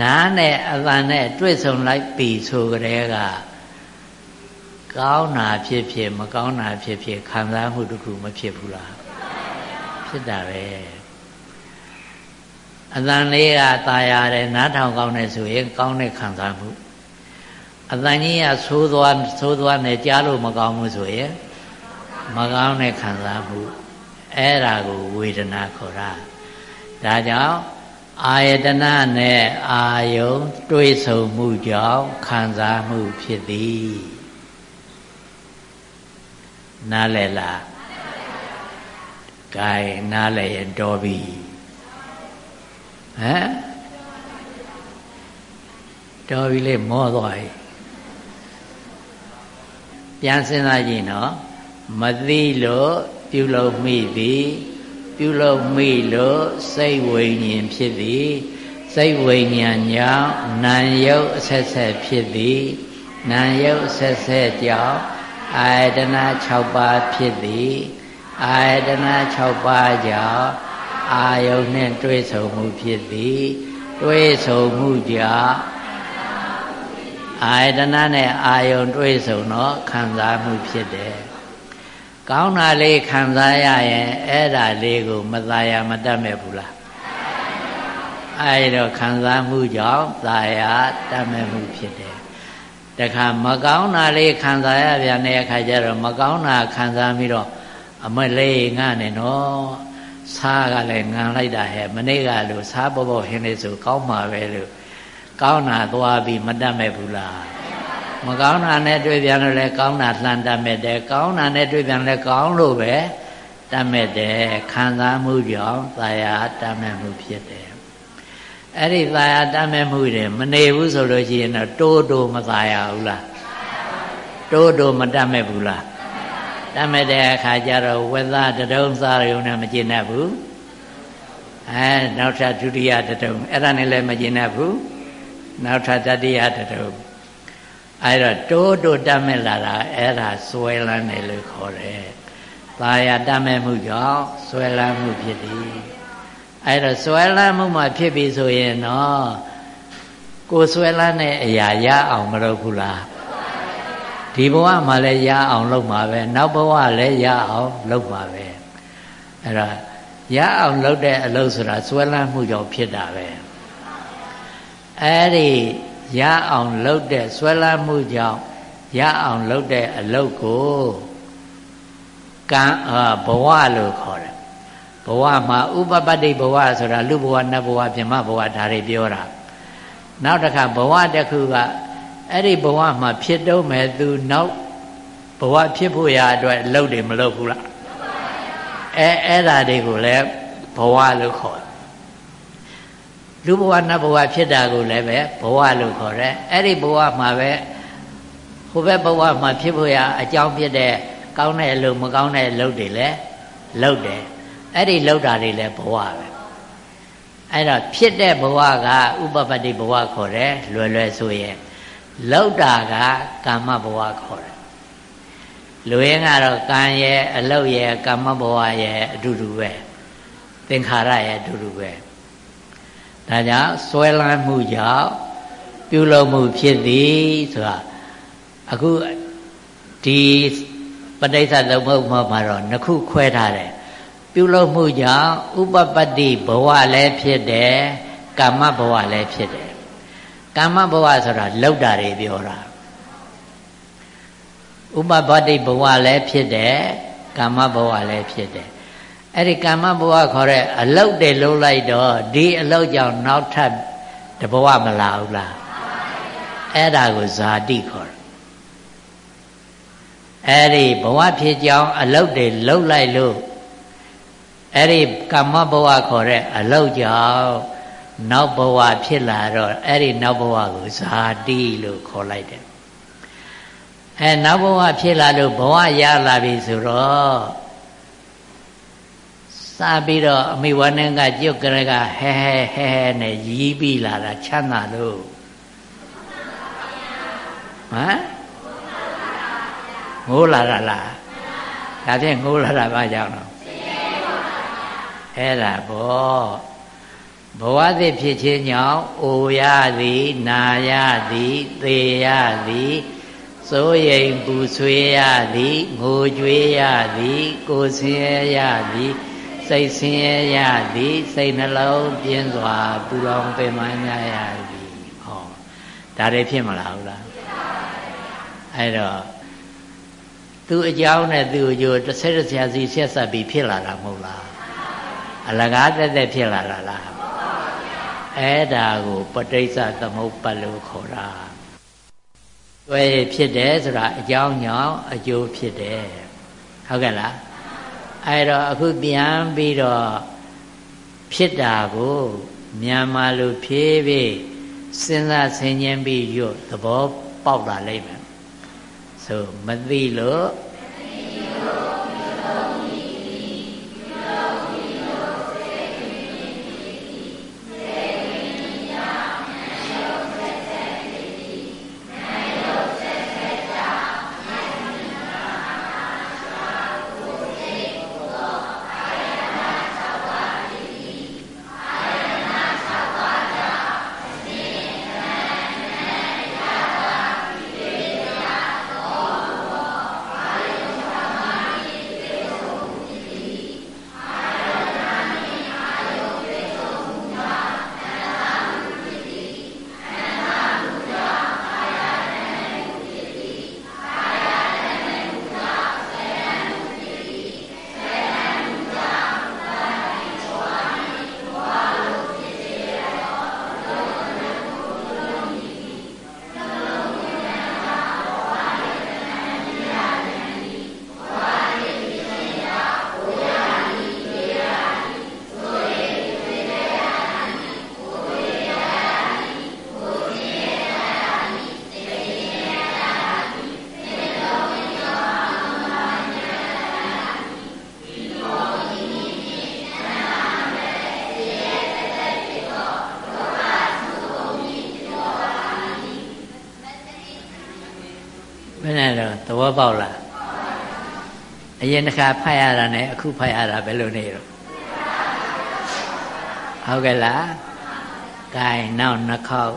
နားနဲ့အသံနဲ့တွေ့ဆုံလိုက်ပြီဆိုကြတဲ့ကကောင်းတာဖြစ်ဖြစ်မကောင်းတာဖြစ်ဖြစ်ခံစားမှုတစ်ခုမဖြစ်ဘူးလားဖြစ်တာပဲ အတန်လေးကตายရတယ်နားထောင်ကောင်းတယ်ဆိုရင်ကောင်းတဲ့ခံစားမှုအတန်ကြီးကသိုးသွားသိုးသွားနဲ့ကြားလို့မကောင်းဘူးဆိုရင်မကောင်းတဲ့ခံစားမှုအဲ့ဒါကိုဝေဒနာခေါ်တာဒါကြောင့်အာယတနာနဲ့အာယုံတွေးဆုံမှုကြောင့်ခံစားမှုဖြစ်သည်နားလည်လားကဲနားလည်ရင်တော်ပြီ ဟမ်တော်ပြီလေမောသွားပြီပြန်စဉ်းစားကြည့်နော်မသိလို့ပြုလုပ်မိသည်ပြုလုပ်မိလို့စိတ်ဝိညာဉ်ဖြစ်သည်စိတ်ဝိညာဉ်ကြောင့်နာယုတ်အဆက်ဆက်ဖြစ်သည်နာယုတ်အဆက်ဆက်ကြောင့်အာယတနာ6ပါးဖြစ်သည်အာယတနာ6ပါးကြောင့် အာယုန်နှင့်တွေ့ဆုံမှုဖြစ်သည်တွေ့ဆုံမှုကြောင့်အာယတနာနဲ့အာယုန်တွေ့ဆုံတော့ခံစားမှုဖြစ်တယ်ကောင်းတာလေးခံစားရရင်အဲ့ဒါလေးကိုမသာယာမတတ်မဲ့ဘူးလားအဲ့တော့ခံစားမှုကြောင့်သာယာတတ်မဲ့မှုဖြစ်တယ်တခါမကောင်းတာလေးခံစားရပြန်တဲ့အခါကျတော့မကောင်းတာခံစားပြီးတော့အမလေးငါနဲ့နော် စားကလည်းငံလိုက်တာဟဲ့မနေ့ကလို့စားပေါ်ပေါ်ဟင်းလေးဆိုကောင်းမှာပဲလို့ကောင်းတာသွားပြီးမတတ်မဲ့ဘူးလားမကောင်းတာနဲ့တွေ့ပြန်လို့လည်းကောင်းတာလှန်တတ်မဲ့တယ်ကောင်းတာနဲ့တွေ့ပြန်လည်းကောင်းလို့ပဲတတ်မဲ့တယ်ခံစားမှုကြောင့်သာယာတတ်မဲ့မှုဖြစ်တယ်အဲ့ဒီသာယာတတ်မဲ့မှုတွေမနေဘူးဆိုလို့ရှိရင်တော့တိုးတိုးမသာယာဘူးလားတိုးတိုးမတတ်မဲ့ဘူးလား တတ်မဲ့တဲ့အခါကျတော့ဝက်သားတတုံးစားရုံနဲ့မကျင်တတ်ဘူးအဲနောက်ထပ်ဒုတိယတတုံးအဲ့ဒါနဲ့လည်းမကျင်တတ်ဘူးနောက်ထပ်တတိယတတုံးအဲ့တော့တိုးတိုးတတ်မဲ့လာတာအဲ့ဒါစွဲလန်းတယ်လို့ခေါ်တယ်။သာယာတတ်မဲ့မှုကြောင့်စွဲလန်းမှုဖြစ်သည်။အဲ့တော့စွဲလန်းမှုမှဖြစ်ပြီဆိုရင်တော့ကိုစွဲလန်းတဲ့အရာရအောင်မလုပ်ဘူးလား။ ဒီဘဝမှာလည်းရအောင်လုပ်မှာပဲနောက်ဘဝလည်းရအောင်လုပ်မှာပဲ။အဲ့တော့ရအောင်လုပ်တဲ့အလုပ်ဆိုတာစွဲလန်းမှုကြောင့်ဖြစ်တာပဲ။အဲ့ဒီရအောင်လှုပ်တဲ့ဆွဲလန်းမှုကြောင့်ရအောင်လှုပ်တဲ့အလုပ်ကိုကံဘဝလို့ခေါ်တယ်ဘဝမှာဥပပတ္တိဘဝဆိုတာလူဘဝနတ်ဘဝပြမဘဝဒါတွေပြောတာနောက်တစ်ခါဘဝတစ်ခုက အဲ့ဒီဘဝမှာဖြစ်တော့မယ်သူနောက်ဘဝဖြစ်ဖို့ရအတွက်လှုပ်တယ်မလှုပ်ဘူးလားအဲအဲ့ဒါတွေကိုလည်းဘဝလို့ခေါ်လူဘဝနတ်ဘဝဖြစ်တာကိုလည်းပဲဘဝလို့ခေါ်တယ်အဲ့ဒီဘဝမှာပဲဟိုဘက်ဘဝမှာဖြစ်ဖို့ရအကြောင်းဖြစ်တဲ့ကောင်းတဲ့အလုပ်မကောင်းတဲ့အလုပ်တွေလည်းလုပ်တယ်အဲ့ဒီလုပ်တာတွေလည်းဘဝပဲအဲ့တော့ဖြစ်တဲ့ဘဝကဥပပတ္တိဘဝခေါ်တယ်လွယ်လွယ်ဆိုရင် လုပ်တာကကာမဘဝခေါ်တယ်လူရင်းကတော့ကံရဲ့အလုပ်ရဲ့ကာမဘဝရဲ့အတူတူပဲသင်္ခါရရဲ့အတူတူပဲဒါကြောင့်စွဲလန်းမှုကြောင့်ပြုလုပ်မှုဖြစ်သည်ဆိုတာအခုဒီပဋိစ္စသမုပ္ပါမှာတော့နှစ်ခုခွဲထားတယ်ပြုလုပ်မှုကြောင့်ဥပပတ္တိဘဝလည်းဖြစ်တယ်ကာမဘဝလည်းဖြစ်တယ် ကာမဘဝဆိုတာလောက်တာတွေပြောတာဥပပတ္တိဘဝလည်းဖြစ်တယ်ကာမဘဝလည်းဖြစ်တယ်အဲ့ဒီကာမဘဝခေါ်တဲ့အလုတ်တွေလုံးလိုက်တော့ဒီအလုတ်ကြောင့်နောက်ထပ်တဘဝမလာဘူးလားအဲ့ဒါကိုဇာတိခေါ်တယ်အဲ့ဒီဘဝဖြစ်ကြောင်းအလုတ်တွေလုံးလိုက်လို့အဲ့ဒီကာမဘဝခေါ်တဲ့အလုတ်ကြောင့် နောက်ဘဝဖြစ်လာတော့အဲ့ဒီနောက်ဘဝကိုဇာတိလို့ခေါ်လိုက်တယ်အဲနောက်ဘဝဖြစ်လာလို့ဘဝရလာပြီဆိုတော့စပြီးတော့အမိဝနင်းကကြွကရကဟဲဟဲဟဲဟဲနဲ့ရီးပြီးလာတာချမ်းသာလို့ဟမ်ငိုးလာတာလားဒါဖြင့်ငိုးလာတာဘာကြောင့်တော့အဲ့ဒါဘော ဘဝသည်ဖြစ်ခြင်းကြောင့်အိုရသည်နာရသည်သေရသည်စိုးရိမ်ပူဆွေးရသည်ငိုကြွေးရသည် ကိုဆင်းရဲရသည်စိတ်ဆင်းရဲရသည်စိတ်နှလုံးပြင်းစွာပူလောင်ပင်ပန်းရသည်ဟောဒါတွေဖြစ်မလားဟုတ်လားအဲ့တော့သူအကြောင်းနဲ့သူ့အကျိုးတစ်ဆက်တစ်ဆက်စီဆက်ဆက်ပြီးဖြစ်လာတာမဟုတ်လားအလကားတက်တက်ဖြစ်လာတာလား အဲ့ဒါကိုပဋိစ္စသမုပ္ပါလို့ခေါ်တာတွဲဖြစ်တယ်ဆိုတာအကြောင်းကြောင့်အကျိုးဖြစ်တယ်ဟုတ်ကဲ့လားအဲ့တော့အခုပြန်ပြီးတော့ဖြစ်တာကိုမြန်မာလူဖြည်းဖြည်းစဉ်းစားဆင်ခြင်ပြီးရွတ်သဘောပေါက်လာလိမ့်မယ်ဆိုမသိလို့ အရင်တစ်ခါဖတ်ရတာနဲ့အခုဖတ်ရတာဘယ်လိုနေတော့ဟုတ်ကဲ့လား gain နောက်နှစ်ခေါက်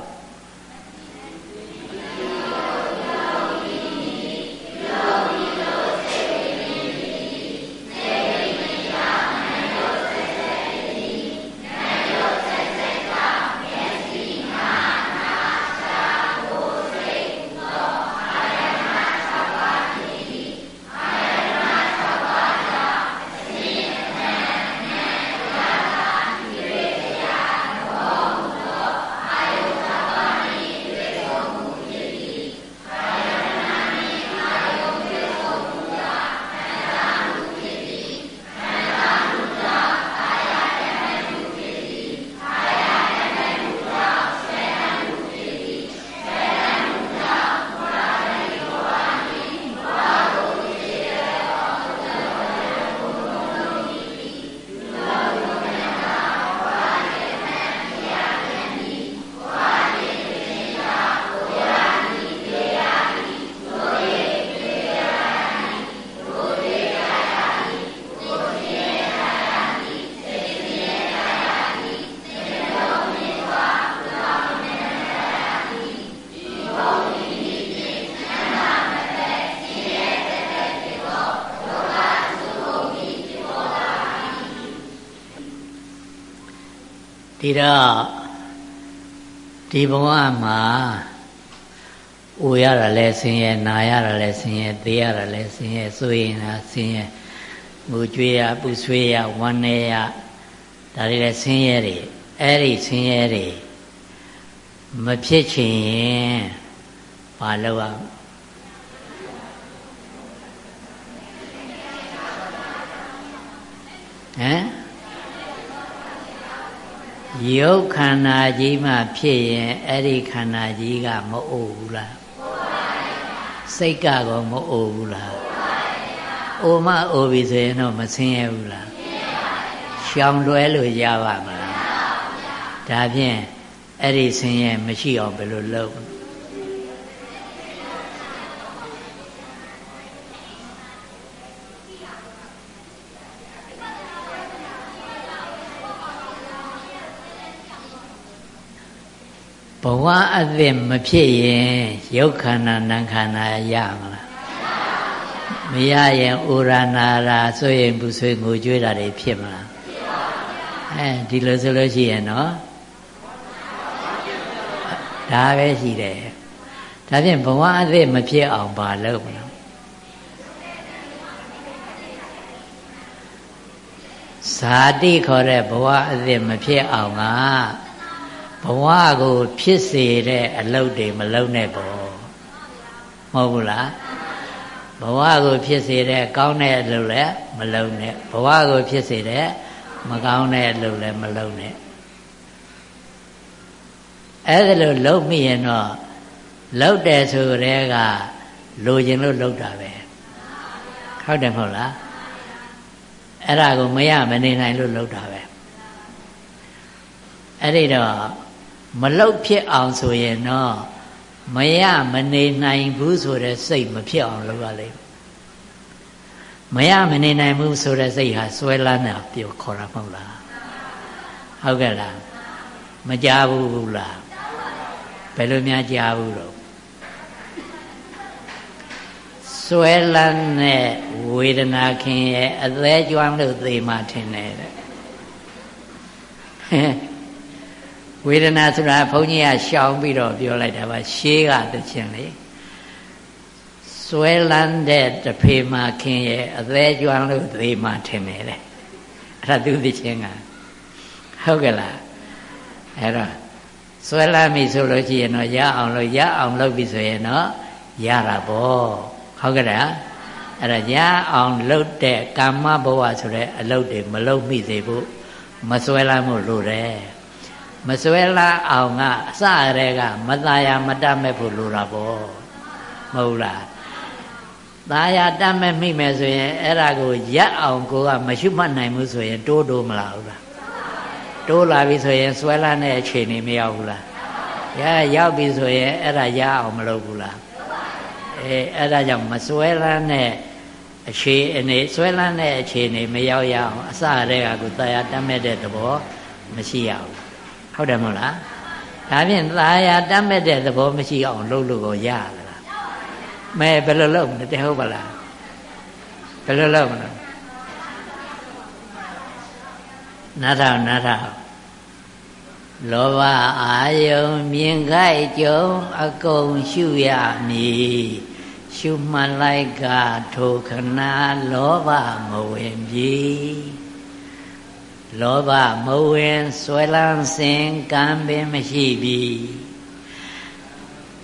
ဒီတော့ဒီဘဝမှာအိုရတာလဲဆင်းရဲနာရတာလဲဆင်းရဲသေရတာလဲဆင်းရဲဆိုရင်ဟာဆင်းရဲငိုကြွေးရပူဆွေးရဝမ်းနေရဒါတွေလဲဆင်းရဲတွေအဲ့ဒီဆင်းရဲတွေမဖြစ်ချင်ရင်ဘာလုပ်ရဟမ် ရုပ်ခန္ဓာကြီးမှဖြစ်ရင်အဲ့ဒီခန္ဓာကြီးကမအိုဘူးလားစိတ်ကတော့မအိုဘူးလားအိုမအိုပြီဆိုရင်တော့မဆင်းရဲဘူးလားရှောင်လွဲလို့ရပါမလားဒါဖြင့်အဲ့ဒီဆင်းရဲမရှိအောင်ဘယ်လိုလုပ် ဝအသစ်မဖြစ်ရင်ရုပ်ခန္ဓာနာခန္ဓာရမလားမရရင်ဩရနာရာဆိုရင်ဘူးဆွေငိုကြွေးတာတွေဖြစ်မလားအဲဒီလိုဆိုလို့ရှိရင်နော်ဒါပဲရှိတယ်ဒါဖြင့်ဘဝအသစ်မဖြစ်အောင်ပါလုပ်မလားဇာတိခေါ်တဲ့ဘဝအသစ်မဖြစ်အောင်က ဘဝကို ဖြစ်စေတဲ့အလုပ်တွေမလုပ်နဲ့ပေါ့မဟုတ်ဘူးလားဘဝကိုဖြစ်စေတဲ့ကောင်းတဲ့အလုပ်လည်းမလုပ်နဲ့ဘဝကိုဖြစ်စေတဲ့မကောင်းတဲ့အလုပ်လည်းမလုပ်နဲ့အဲ့ဒါလို့လုပ်မိရင်တော့လုပ်တယ်ဆိုတဲ့ကလိုချင်လို့လုပ်တာပဲဟုတ်တယ်မဟုတ်လားအဲ့ဒါကိုမရမနေနိုင်လို့လုပ်တာပဲအဲ့ဒီတော့ မလုတ်ဖြစ်အောင်ဆိုရင်တော့မရမနေနိုင်ဘူးဆိုတဲ့စိတ်မဖြစ်အောင်လုပ်ရလိမ့်မရမနေနိုင်ဘူးဆိုတဲ့စိတ်ဟာစွဲလန်းတာပြောခေါ်တာမဟုတ်လားဟုတ်ကဲ့လားမကြဘူးလားဘယ်လိုများကြားဘူးတော့စွဲလန်းတဲ့ဝေဒနာခင်ရဲ့အသေးကျွမ်းလို့သေမှထင်တယ်တဲ့ ဝေဒနာဆိုတာဘုန်းကြီးကရှောင်ပြီးတော့ပြောလိုက်တာပါရှေးကတခြင်းလေစွဲလန်းတဲ့တဖေမှခင်ရဲ့အသေးကျွမ်းလို့သေမှထင်တယ်တဲ့အဲ့ဒါသူတခြင်းကဟုတ်ကဲ့လားအဲ့တော့ဆွဲလာပြီဆိုလို့ရှိရင်တော့ရအောင်လို့ရအောင်လုပ်ပြီဆိုရင်တော့ရတာပေါ့ဟုတ်ကဲ့လားအဲ့ဒါရအောင်လုပ်တဲ့ကာမဘဝဆိုတဲ့အလုပ်တွေမလုပ်မိစေဖို့မဆွဲလာမှုလိုတယ် မဆွဲလာအောင်ကအစရဲကမตายာမတတ်မဲ့ဖို့လိုတာပေါ့မဟုတ်လားตายာတတ်မဲ့မိမယ်ဆိုရင်အဲ့ဒါကိုရက်အောင်ကိုကမရှုမှတ်နိုင်ဘူးဆိုရင်တိုးတိုးမလားဟုတ်လားတိုးလာပြီဆိုရင်ဆွဲလာတဲ့အခြေအနေမရောက်ဘူးလားရရောက်ပြီဆိုရင်အဲ့ဒါရအောင်မလုပ်ဘူးလားအဲအဲ့ဒါကြောင့်မဆွဲလာတဲ့အခြေအနေဆွဲလန်းတဲ့အခြေအနေမရောက်ရအောင်အစတည်းကကိုတရားတတ်မဲ့တဲ့သဘောမရှိရဘူး ဟုတ်တယ်မဟုတ်လားဒါဖြင့်တရားတတ်မဲ့တဲ့သဘောမရှိအောင်လုပ်လို့ကိုရလားမဲဘယ်လိုလုပ်မလဲတဲ့ဟုတ်ပါလားဘယ်လိုလုပ်မလဲနားထောင်နားထောင်လောဘအာယုံမြင်ခိုက်ကြုံအကုန်ရှုရမည်ရှုမှတ်လိုက်ကထိုခဏလောဘမဝင်ပြီ လောဘမဝင်ဆွဲလန်းစင်ကံပင်မရှိပြီ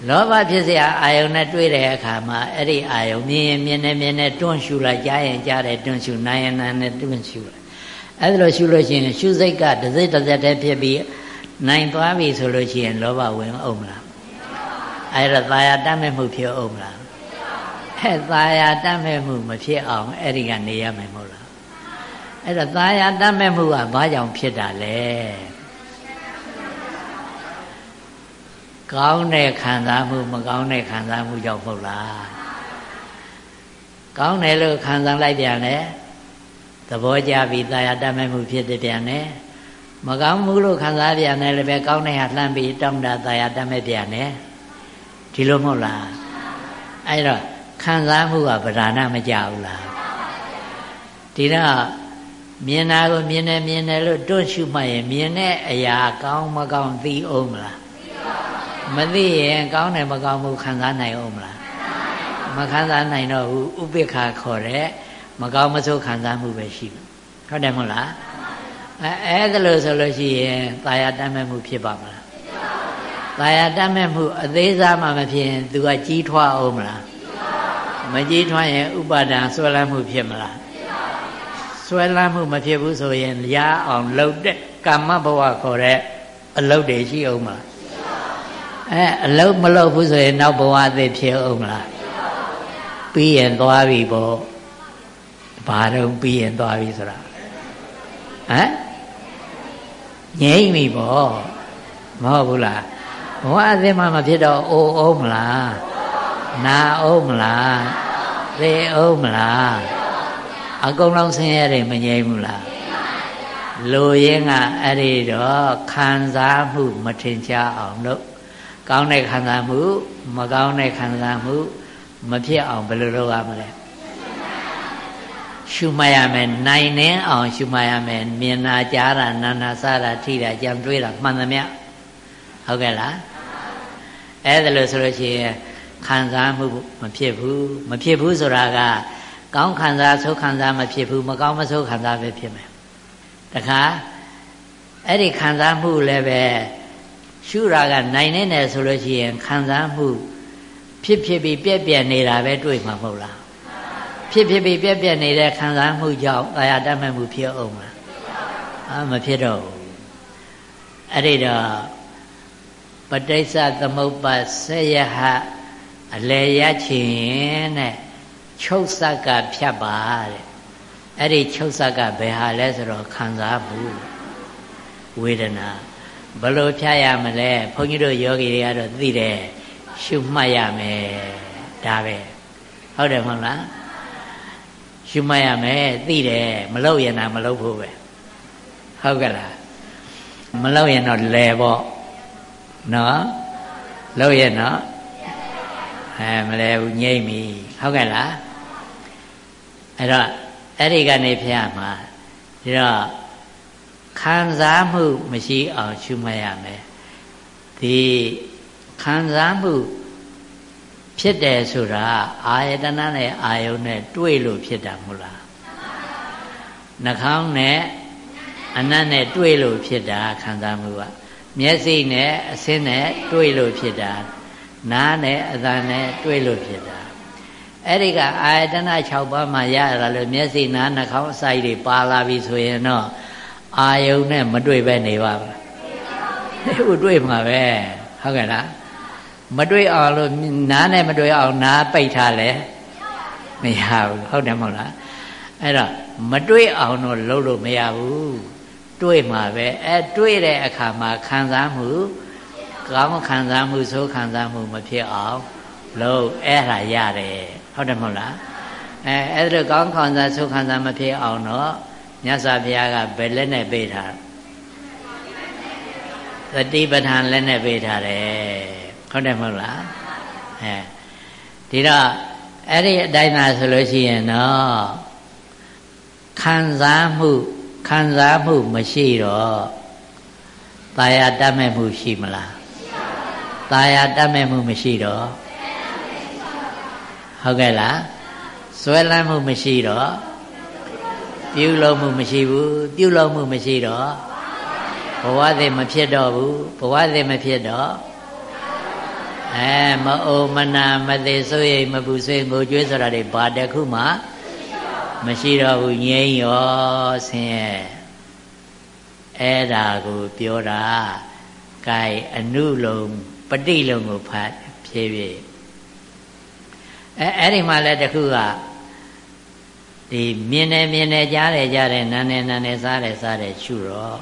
လောဘဖြစ်เสียအာယုံနဲ့တွေ့တဲ့အခါမှာအဲ့ဒီအာယုံမြင်ရင်မြင်နေမြင်နေတွန့်ရှုလိုက်ကြားရင်ကြားတယ်တွန့်ရှုနိုင်ရင်နိုင်တယ်တွန့်ရှုလိုက်အဲ့ဒါလို့ရှုလို့ရှိရင်ရှုစိတ်ကတစ်စိတ်တစ်စက်တည်းဖြစ်ပြီးနိုင်သွားပြီဆိုလို့ရှိရင်လောဘဝင်အောင်မလားအဲ့ဒါသာယာတတ်မဲ့မှုဖြစ်အောင်မလားဟဲ့သာယာတတ်မဲ့မှုမဖြစ်အောင်အဲ့ဒီကနေရမယ်မဟုတ်လား အဲ့ဒါသာယာတတ်မဲ့မှုကဘာကြောင့်ဖြစ်တာလဲကောင်းတဲ့ခံစားမှုမကောင်းတဲ့ခံစားမှုကြောင့်မဟုတ်လားကောင်းတယ်လို့ခံစားလိုက်ပြန်တယ်သဘောကျပြီးသာယာတတ်မဲ့မှုဖြစ်တဲ့ပြန်တယ်မကောင်းမှုလို့ခံစားပြန်တယ်လည်းပဲကောင်းတဲ့ဟာလှမ်းပြီးတောင်းတာသာယာတတ်မဲ့ပြန်တယ်ဒီလိုမဟုတ်လားအဲ့တော့ခံစားမှုကဗဒနာမကြဘူးလားဒီတော့ မြင်တာကိုမြင်တယ်မြင်တယ်လို့တွန့်ရှုမှတ်ရင်မြင်တဲ့အရာကောင်းမကောင်းသိအောင်မလားမသိရင်ကောင်းတယ်မကောင်းဘူးခံစားနိုင်အောင်မလားမခံစားနိုင်တော့ဘူးဥပိ္ပခာခေါ်တဲ့မကောင်းမဆိုးခံစားမှုပဲရှိတယ်ဟုတ်တယ်မဟုတ်လားအဲအဲ့ဒါလို့ဆိုလို့ရှိရင်တာယာတတ်မဲ့မှုဖြစ်ပါမလားတာယာတတ်မဲ့မှုအသေးစားမှမဖြစ်ရင် तू ကကြီးထွားအောင်မလားမကြီးထွားရင်ဥပါဒံဆွဲလန်းမှုဖြစ်မလား ဆွဲလန်းမှုမဖြစ်ဘူးဆိုရင်ရအောင်လှုပ်တဲ့ကာမဘဝခေါ်တဲ့အလုတ်တွေရှိအောင်မလားအဲအလုတ်မလုပ်ဘူးဆိုရင်နောက်ဘဝအသစ်ဖြစ်အောင်မလားပြီးရင်သွားပြီပေါ့ဘာတော့ပြီးရင်သွားပြီဆိုတာဟမ်ငြိမ့်ပြီပေါ့မဟုတ်ဘူးလားဘဝအသစ်မှမဖြစ်တော့အိုးအောင်မလားနာအောင်မလားသေအောင်မလား အကုန်လုံးဆင်းရဲတယ်မငြိမ့်ဘူးလားလူရင်းကအဲ့ဒီတော့ခံစားမှုမထင်ရှားအောင်လို့ကောင်းတဲ့ခံစားမှု မကောင်းတဲ့ခံစားမှု မဖြစ်အောင်ဘယ်လိုလုပ်ရမလဲရှုမှတ်ရမယ်နိုင်နေအောင်ရှုမှတ်ရမယ်မြင်နာကြားတာနာနာစတာထိတာကြံတွေးတာမှန်သမျှဟုတ်ကဲ့လားအဲ့ဒါလို့ဆိုလို့ရှိရင်ခံစားမှုမဖြစ်ဘူးမဖြစ်ဘူးဆိုတာက ကောင်းခံစားဆိုးခံစားမဖြစ်ဘူးမကောင်းမဆိုးခံစားပဲဖြစ်မယ်တခါအဲ့ဒီခံစားမှုလည်းပဲရှုတာကနိုင်နေတယ်ဆိုလို့ရှိရင်ခံစားမှု ဖြစ်ဖြစ်ပြီးပြက်ပြက်နေတာပဲတွေ့မှာမဟုတ်လားဖြစ်ဖြစ်ပြီးပြက်ပြက်နေတဲ့ခံစားမှုကြောင့်ကာယတတ်မဲ့မှုဖြစ်အောင်လားအာမဖြစ်တော့ဘူးအဲ့ဒီတော့ပဋိစ္စသမုပ္ပါဆေယဟအလေရချင်တဲ့ ချုပ်ဆက်ကဖြတ်ပါတဲ့အဲ့ဒီချုပ်ဆက်ကဘယ်ဟာလဲဆိုတော့ခံစားမှုဝေဒနာဘလို့ဖြတ်ရမလဲဘုန်းကြီးတို့ယောဂီတွေကတော့သိတယ်ရှုမှတ်ရမယ်ဒါပဲဟုတ်တယ်မဟုတ်လားရှုမှတ်ရမယ်သိတယ်မလုပ်ရင်တော့မလုပ်ဖို့ပဲဟုတ်ကဲ့လားမလုပ်ရင်တော့လဲပေါ့နော်လုပ်ရင်တော့အဲမလဲဘူးငြိမ့်ပြီဟုတ်ကဲ့လား အဲ့တော့အဲ့ဒီကနေဖျက်မှာဒီတော့ခံစားမှုမရှိအောင်ရှုမှတ်ရမယ်ဒီခံစားမှုဖြစ်တယ်ဆိုတာအာယတနာနဲ့အာယုန်နဲ့တွေ့လို့ဖြစ်တာမဟုတ်လားနှာခေါင်းနဲ့အနတ်နဲ့တွေ့လို့ဖြစ်တာခံစားမှုကမျက်စိနဲ့အဆင်းနဲ့တွေ့လို့ဖြစ်တာနားနဲ့အသံနဲ့တွေ့လို့ဖြစ်တာ အဲ့ဒီကအာယတနာ6ပါးမှာရရလို့မျက်စိနားနှာခေါင်းအစိုက်တွေပါလာပြီဆိုရင်တော့အာယုံနဲ့မတွေ့ပဲနေပါဘူးနေဖို့တွေ့မှာပဲဟုတ်ကဲ့လားမတွေ့အောင်လို့နားနဲ့မတွေ့အောင်နားပိတ်ထားလဲမရဘူးဟုတ်တယ်မဟုတ်လားအဲ့တော့မတွေ့အောင်တော့လုပ်လို့မရဘူးတွေ့မှာပဲအဲတွေ့တဲ့အခါမှာခံစားမှုကောင်းခံစားမှုဆိုးခံစားမှုမဖြစ်အောင်လို့အဲ့ဒါရတယ် ဟုတ်တယ်မဟုတ်လားအဲအဲ့ဒါကောင်းခံစားဆိုးခံစားမဖြစ်အောင်တော့မြတ်စွာဘုရားကဘယ်လက်နဲ့ပေးထားသတိပဋ္ဌာန်လက်နဲ့ပေးထားတယ်ဟုတ်တယ်မဟုတ်လားအဲဒီတော့အဲ့ဒီအတိုင်းသာဆိုလို့ရှိရင်တော့ခံစားမှုခံစားမှုမရှိတော့ตายာတတ်မဲ့မှုရှိမလားตายာတတ်မဲ့မှုမရှိတော့ ဟုတ်ကဲ့လားစွဲလန်းမှုမရှိတော့ပြုလုပ်မှုမရှိဘူးပြုလုပ်မှုမရှိတော့ဘဝသည်မဖြစ်တော့ဘူးဘဝသည်မဖြစ်တော့အဲမအိုမနာမသေးဆိုရိမ်မပူဆွေးငိုကြွေးဆိုတာတွေဘာတခုမှမရှိတော့ဘူးငြိမ်းရောဆင်းရဲအဲ့ဒါကိုပြောတာ gain အနုလုံပฏิလုံကိုဖတ်ဖြည်းဖြည်း အဲအဲ့ဒီမှာလည်းတခုကဒီမြင်တယ်မြင်တယ်ကြားတယ်ကြားတယ်နားတယ်နားတယ်စားတယ်စားတယ်ရှုတော့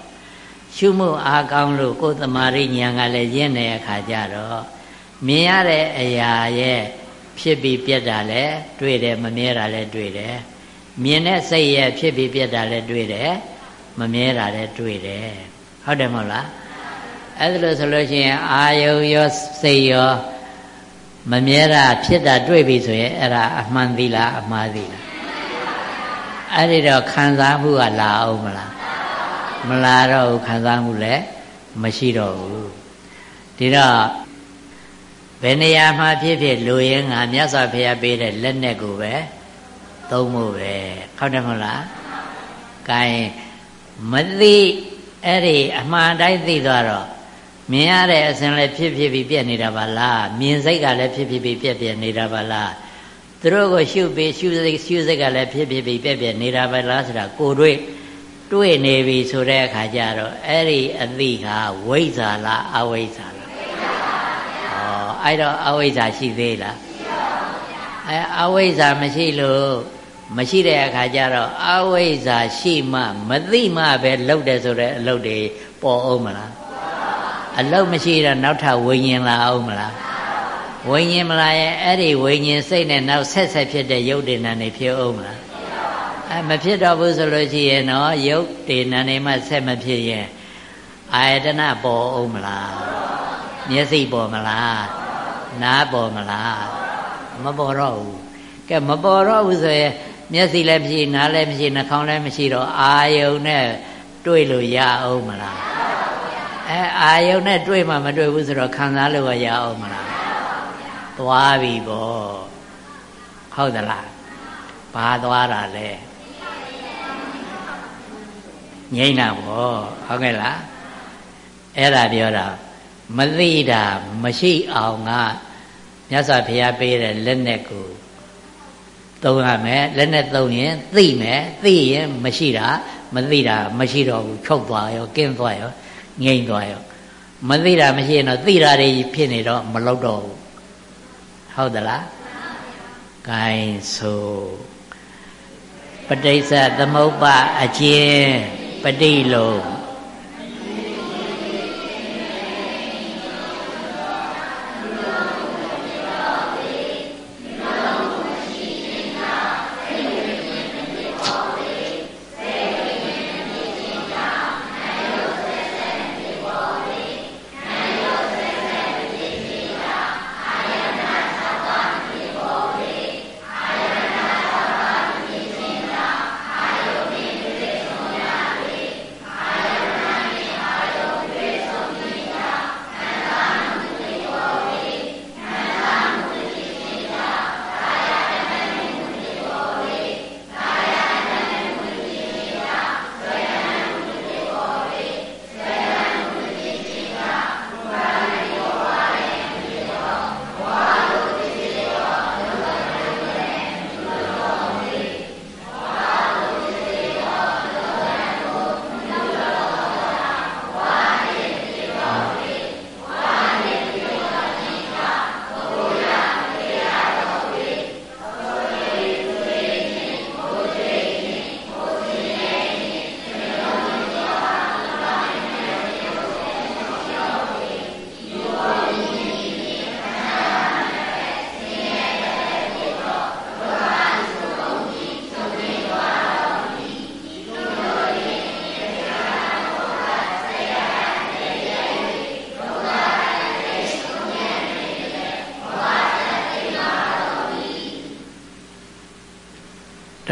ရှုမှုအားကောင်းလို့ကိုယ်သမာဓိဉာဏ်ကလည်းရင့်တဲ့အခါကျတော့မြင်ရတဲ့အရာရဲ့ဖြစ်ပြီးပြက်တာလည်းတွေ့တယ်မမြဲတာလည်းတွေ့တယ်မြင်တဲ့စိတ်ရဲ့ဖြစ်ပြီးပြက်တာလည်းတွေ့တယ်မမြဲတာလည်းတွေ့တယ်ဟုတ်တယ်မဟုတ်လားအဲ့ဒါလို့ဆိုလို့ရှိရင်အာယုံရောစိတ်ရော မမြဲတာဖြစ်တာတွေ့ပြီဆိုရင်အဲ့ဒါအမှန်သီလားအမှားသီလားအဲ့ဒီတော့ခံစားမှုကလာအောင်မလားမလာတော့ဘူးခံစားမှုလည်းမရှိတော့ဘူးဒီတော့ဘယ်နေရာမှာဖြစ်ဖြစ်လူရင်းကမြတ်စွာဘုရားပေးတဲ့လက်နဲ့ကိုပဲသုံးဖို့ပဲဟုတ်တယ်မဟုတ်လား။ gain မသိအဲ့ဒီအမှန်တိုင်းသိသွားတော့ မြင်ရတဲ့အစဉ်လည်းဖြစ်ဖြစ်ပြီးပြက်နေတာပါလားမြင်စိတ်ကလည်းဖြစ်ဖြစ်ပြီးပြက်ပြက်နေတာပါလားသူတို့ကိုရှုပြီးရှုစိတ်ရှုစိတ်ကလည်းဖြစ်ဖြစ်ပြီးပြက်ပြက်နေတာပါလားဆိုတာကိုတွေ့တွေ့နေပြီဆိုတဲ့အခါကျတော့အဲ့ဒီအသိကဝိဇ္ဇာလားအဝိဇ္ဇာလားဩအဲ့တော့အဝိဇ္ဇာရှိသေးလားအဲအဝိဇ္ဇာမရှိလို့မရှိတဲ့အခါကျတော့အဝိဇ္ဇာရှိမှ မသိမှပဲလှုပ်တယ်ဆိုတဲ့အလုပ်တွေပေါ်အောင်မလား အလုပ်မရှိတော့နောက်ထပ်ဝိညာဉ်လာအောင်မလားဝိညာဉ်မလာရင်အဲ့ဒီဝိညာဉ်စိတ်နဲ့နောက်ဆက်ဆက်ဖြစ်တဲ့ရုပ်တည်နာနေဖြစ်အောင်မလားအဲမဖြစ်တော့ဘူးဆိုလို့ရှိရင်တော့ရုပ်တည်နာနေမှဆက်မဖြစ်ရင်အာယတနာပေါ်အောင်မလားမျက်စိပေါ်မလားနားပေါ်မလားမပေါ်တော့ဘူးကဲမပေါ်တော့ဘူးဆိုရင်မျက်စိလည်းမရှိနားလည်းမရှိနှာခေါင်းလည်းမရှိတော့အာယုံနဲ့တွေ့လို့ရအောင်မလား အဲအာယုံနဲ့တွေ့မှမတွေ့ဘူးဆိုတော့ခံစားလို့ရအောင်မလားသွားပြီပေါ့ဟုတ်သလားဘာသွားတာလဲငိမ့်တာပေါ့ဟုတ်ကဲ့လားအဲ့ဒါပြောတာမသိတာမရှိအောင်ကမြတ်စွာဘုရားပေးတဲ့လက်နဲ့ကိုသုံးရမယ်လက်နဲ့သုံးရင်သိမယ်သိရင်မရှိတာမသိတာမရှိတော့ဘူးချုပ်သွားရောကင်းသွားရော ငြိမ့်သွားရောမသိတာမရှိရင်တော့သိတာတွေဖြစ်နေတော့မလောက်တော့ဘူးဟုတ်သလားဂိုင်းဆိုပဋိစ္စသမုပ္ပါအကျဉ်ပဋိလုံး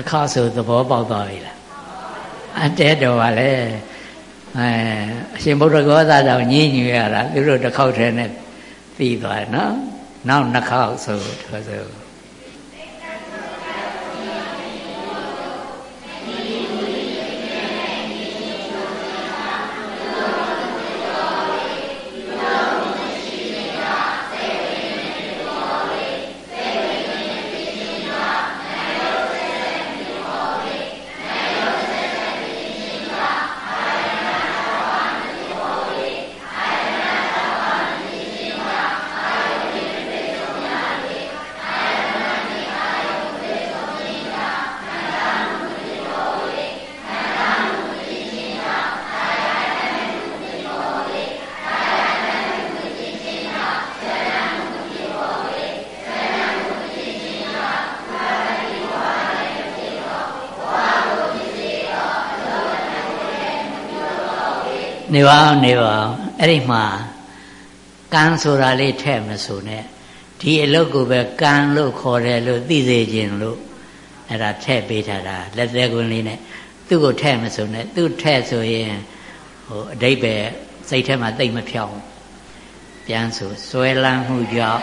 ခါဆိုသဘောပေါက်သွားပြီလားအတဲတော်ပါလေအဲအရှင်ဘုရားကောသာတော်ညင်းညူရတာသူတို့တစ်ခေါက်တည်းနဲ့ပြီးသွားတယ်နော်နောက်နှစ်ခေါက်ဆိုဆို နေပါအောင်နေပါအောင်အဲ့ဒီမှာကံဆိုတာလေးထည့်မဆိုနဲ့ဒီအလုပ်ကိုပဲကံလို့ခေါ်တယ်လို့သိစေခြင်းလို့အဲ့ဒါထည့်ပေးထားတာလက်သေးကွန်းလေးနဲ့သူ့ကိုထည့်မဆိုနဲ့သူ့ထည့်ဆိုရင်ဟိုအတိတ်ပဲစိတ်ထဲမှာတိတ်မဖြောင်းပြန်ဆိုစွဲလန်းမှုကြောင့်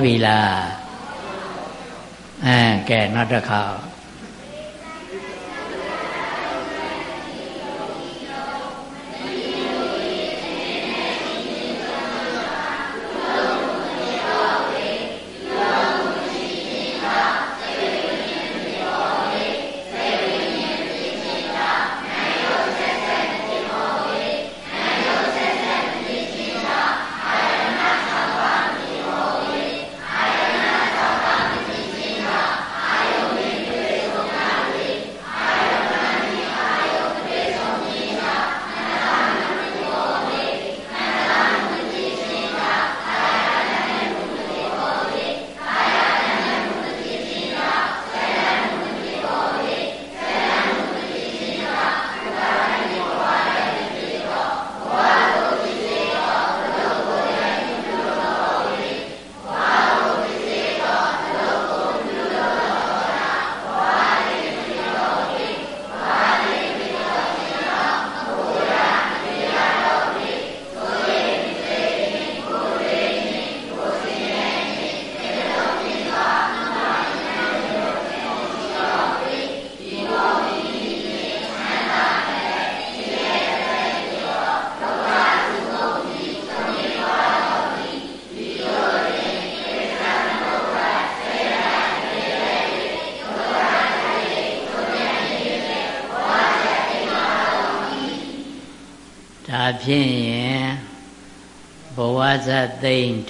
မောပြီလားအဲကဲနောက်တစ်ခါ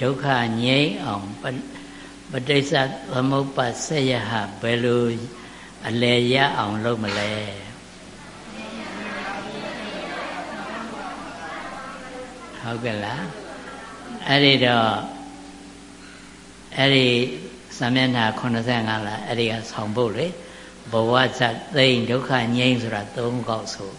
ဒုက္ခငြိမ်းအောင်ပဋိစ္စသမုပ္ပါဆက်ရဟဘယ်လိုအလဲရအောင်လုပ်မလဲဟုတ်ကဲ့လားအဲ့ဒီတော့အဲ့ဒီစာမျက်နှာ85လားအဲ့ဒီကဆောင်ဖို့လေဘဝဇသိမ့်ဒုက္ခငြိမ်းဆိုတာ၃ခေါက်ဆို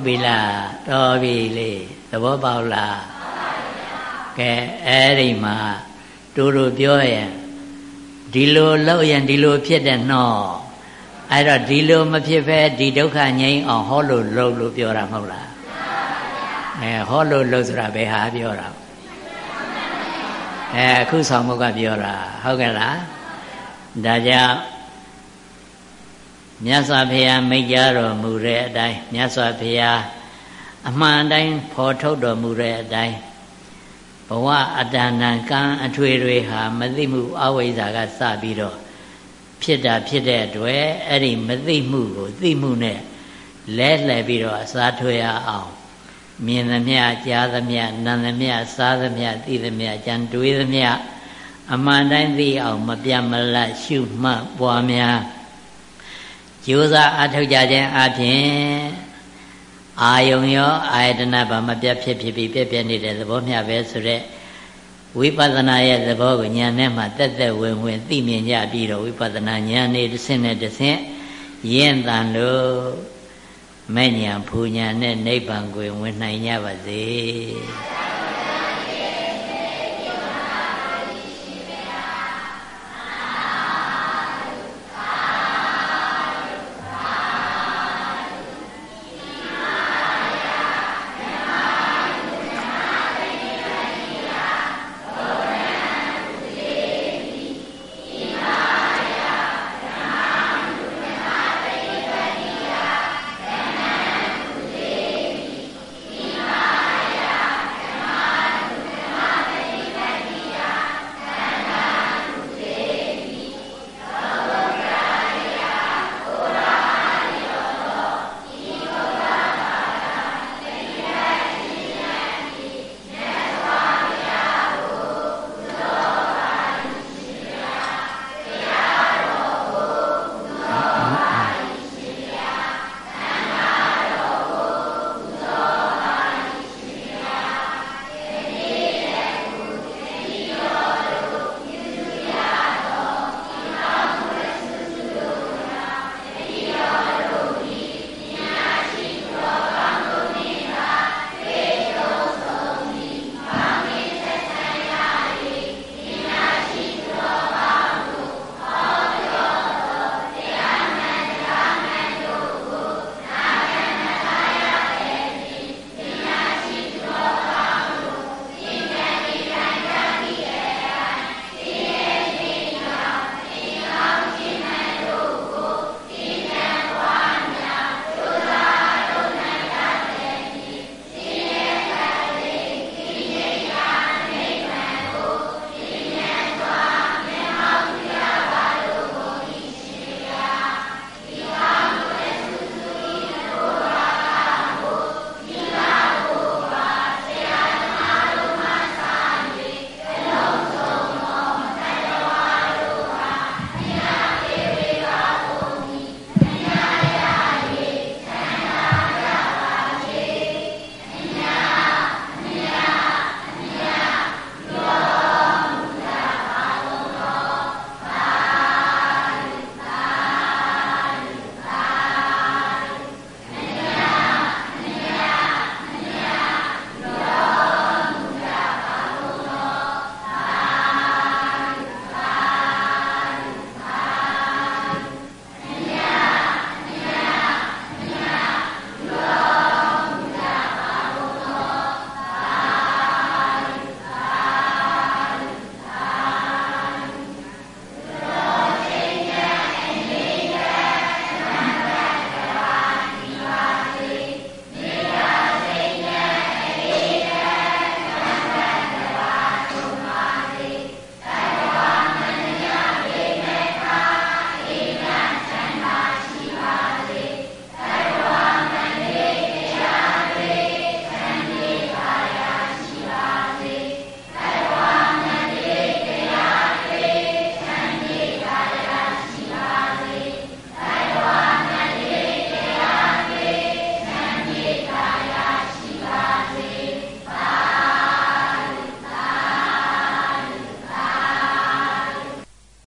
ဟုတ်ပြီလားတော်ပြီလေသဘောပေါက်လားကဲအဲ့ဒီမှာတူတူပြောရင်ဒီလိုလောက်ရင်ဒီလိုဖြစ်တဲ့နော်အဲ့တော့ဒီလိုမဖြစ်ဖဲဒီဒုက္ခငြိမ်းအောင်ဟောလို့လုပ်လို့ပြောတာမဟုတ်လားအဲဟောလို့လုပ်ဆိုတာဘယ်ဟာပြောတာအဲအခုဆောင်မုတ်ကပြောတာဟုတ်ကဲ့လားဒါကြောင့် မြတ်စွာဘုရားမိတ်ကြတော်မူတဲ့အတိုင်းမြတ်စွာဘုရားအမှန်တိုင်းဖော်ထုတ်တော်မူတဲ့အတိုင်းဘဝအတ္တနံကံအထွေတွေဟာမသိမှုအဝိဇ္ဇာကစပြီးတော့ဖြစ်တာဖြစ်တဲ့အတွက်အဲ့ဒီမသိမှုကိုသိမှုနဲ့လဲလှယ်ပြီးတော့အစားထွေရအောင်မြင်သမျှကြားသမျှနားသမျှစားသမျှသိသမျှကြံတွေးသမျှအမှန်တိုင်းသိအောင်မပြတ်မလတ်ရှုမှတ်ပွားများ ကြိုးစားအထောက်ကြခြင်းအပြင်အာယုံရောအာယတနာဘာမပြတ်ဖြစ်ဖြစ်ပြီးပြည့်ပြည့်နေတဲ့သဘောမျှပဲဆိုရက်ဝိပဿနာရဲ့သဘောကိုဉာဏ်နဲ့မှတက်တက်ဝင်ဝင်သိမြင်ကြပြီးတော့ဝိပဿနာဉာဏ်နဲ့တစ်ဆင့်နဲ့တစ်ဆင့်ရင့်တန်လို့မဲ့ညာဖူညာနဲ့နိဗ္ဗာန်ကိုဝင်နိုင်ကြပါစေ။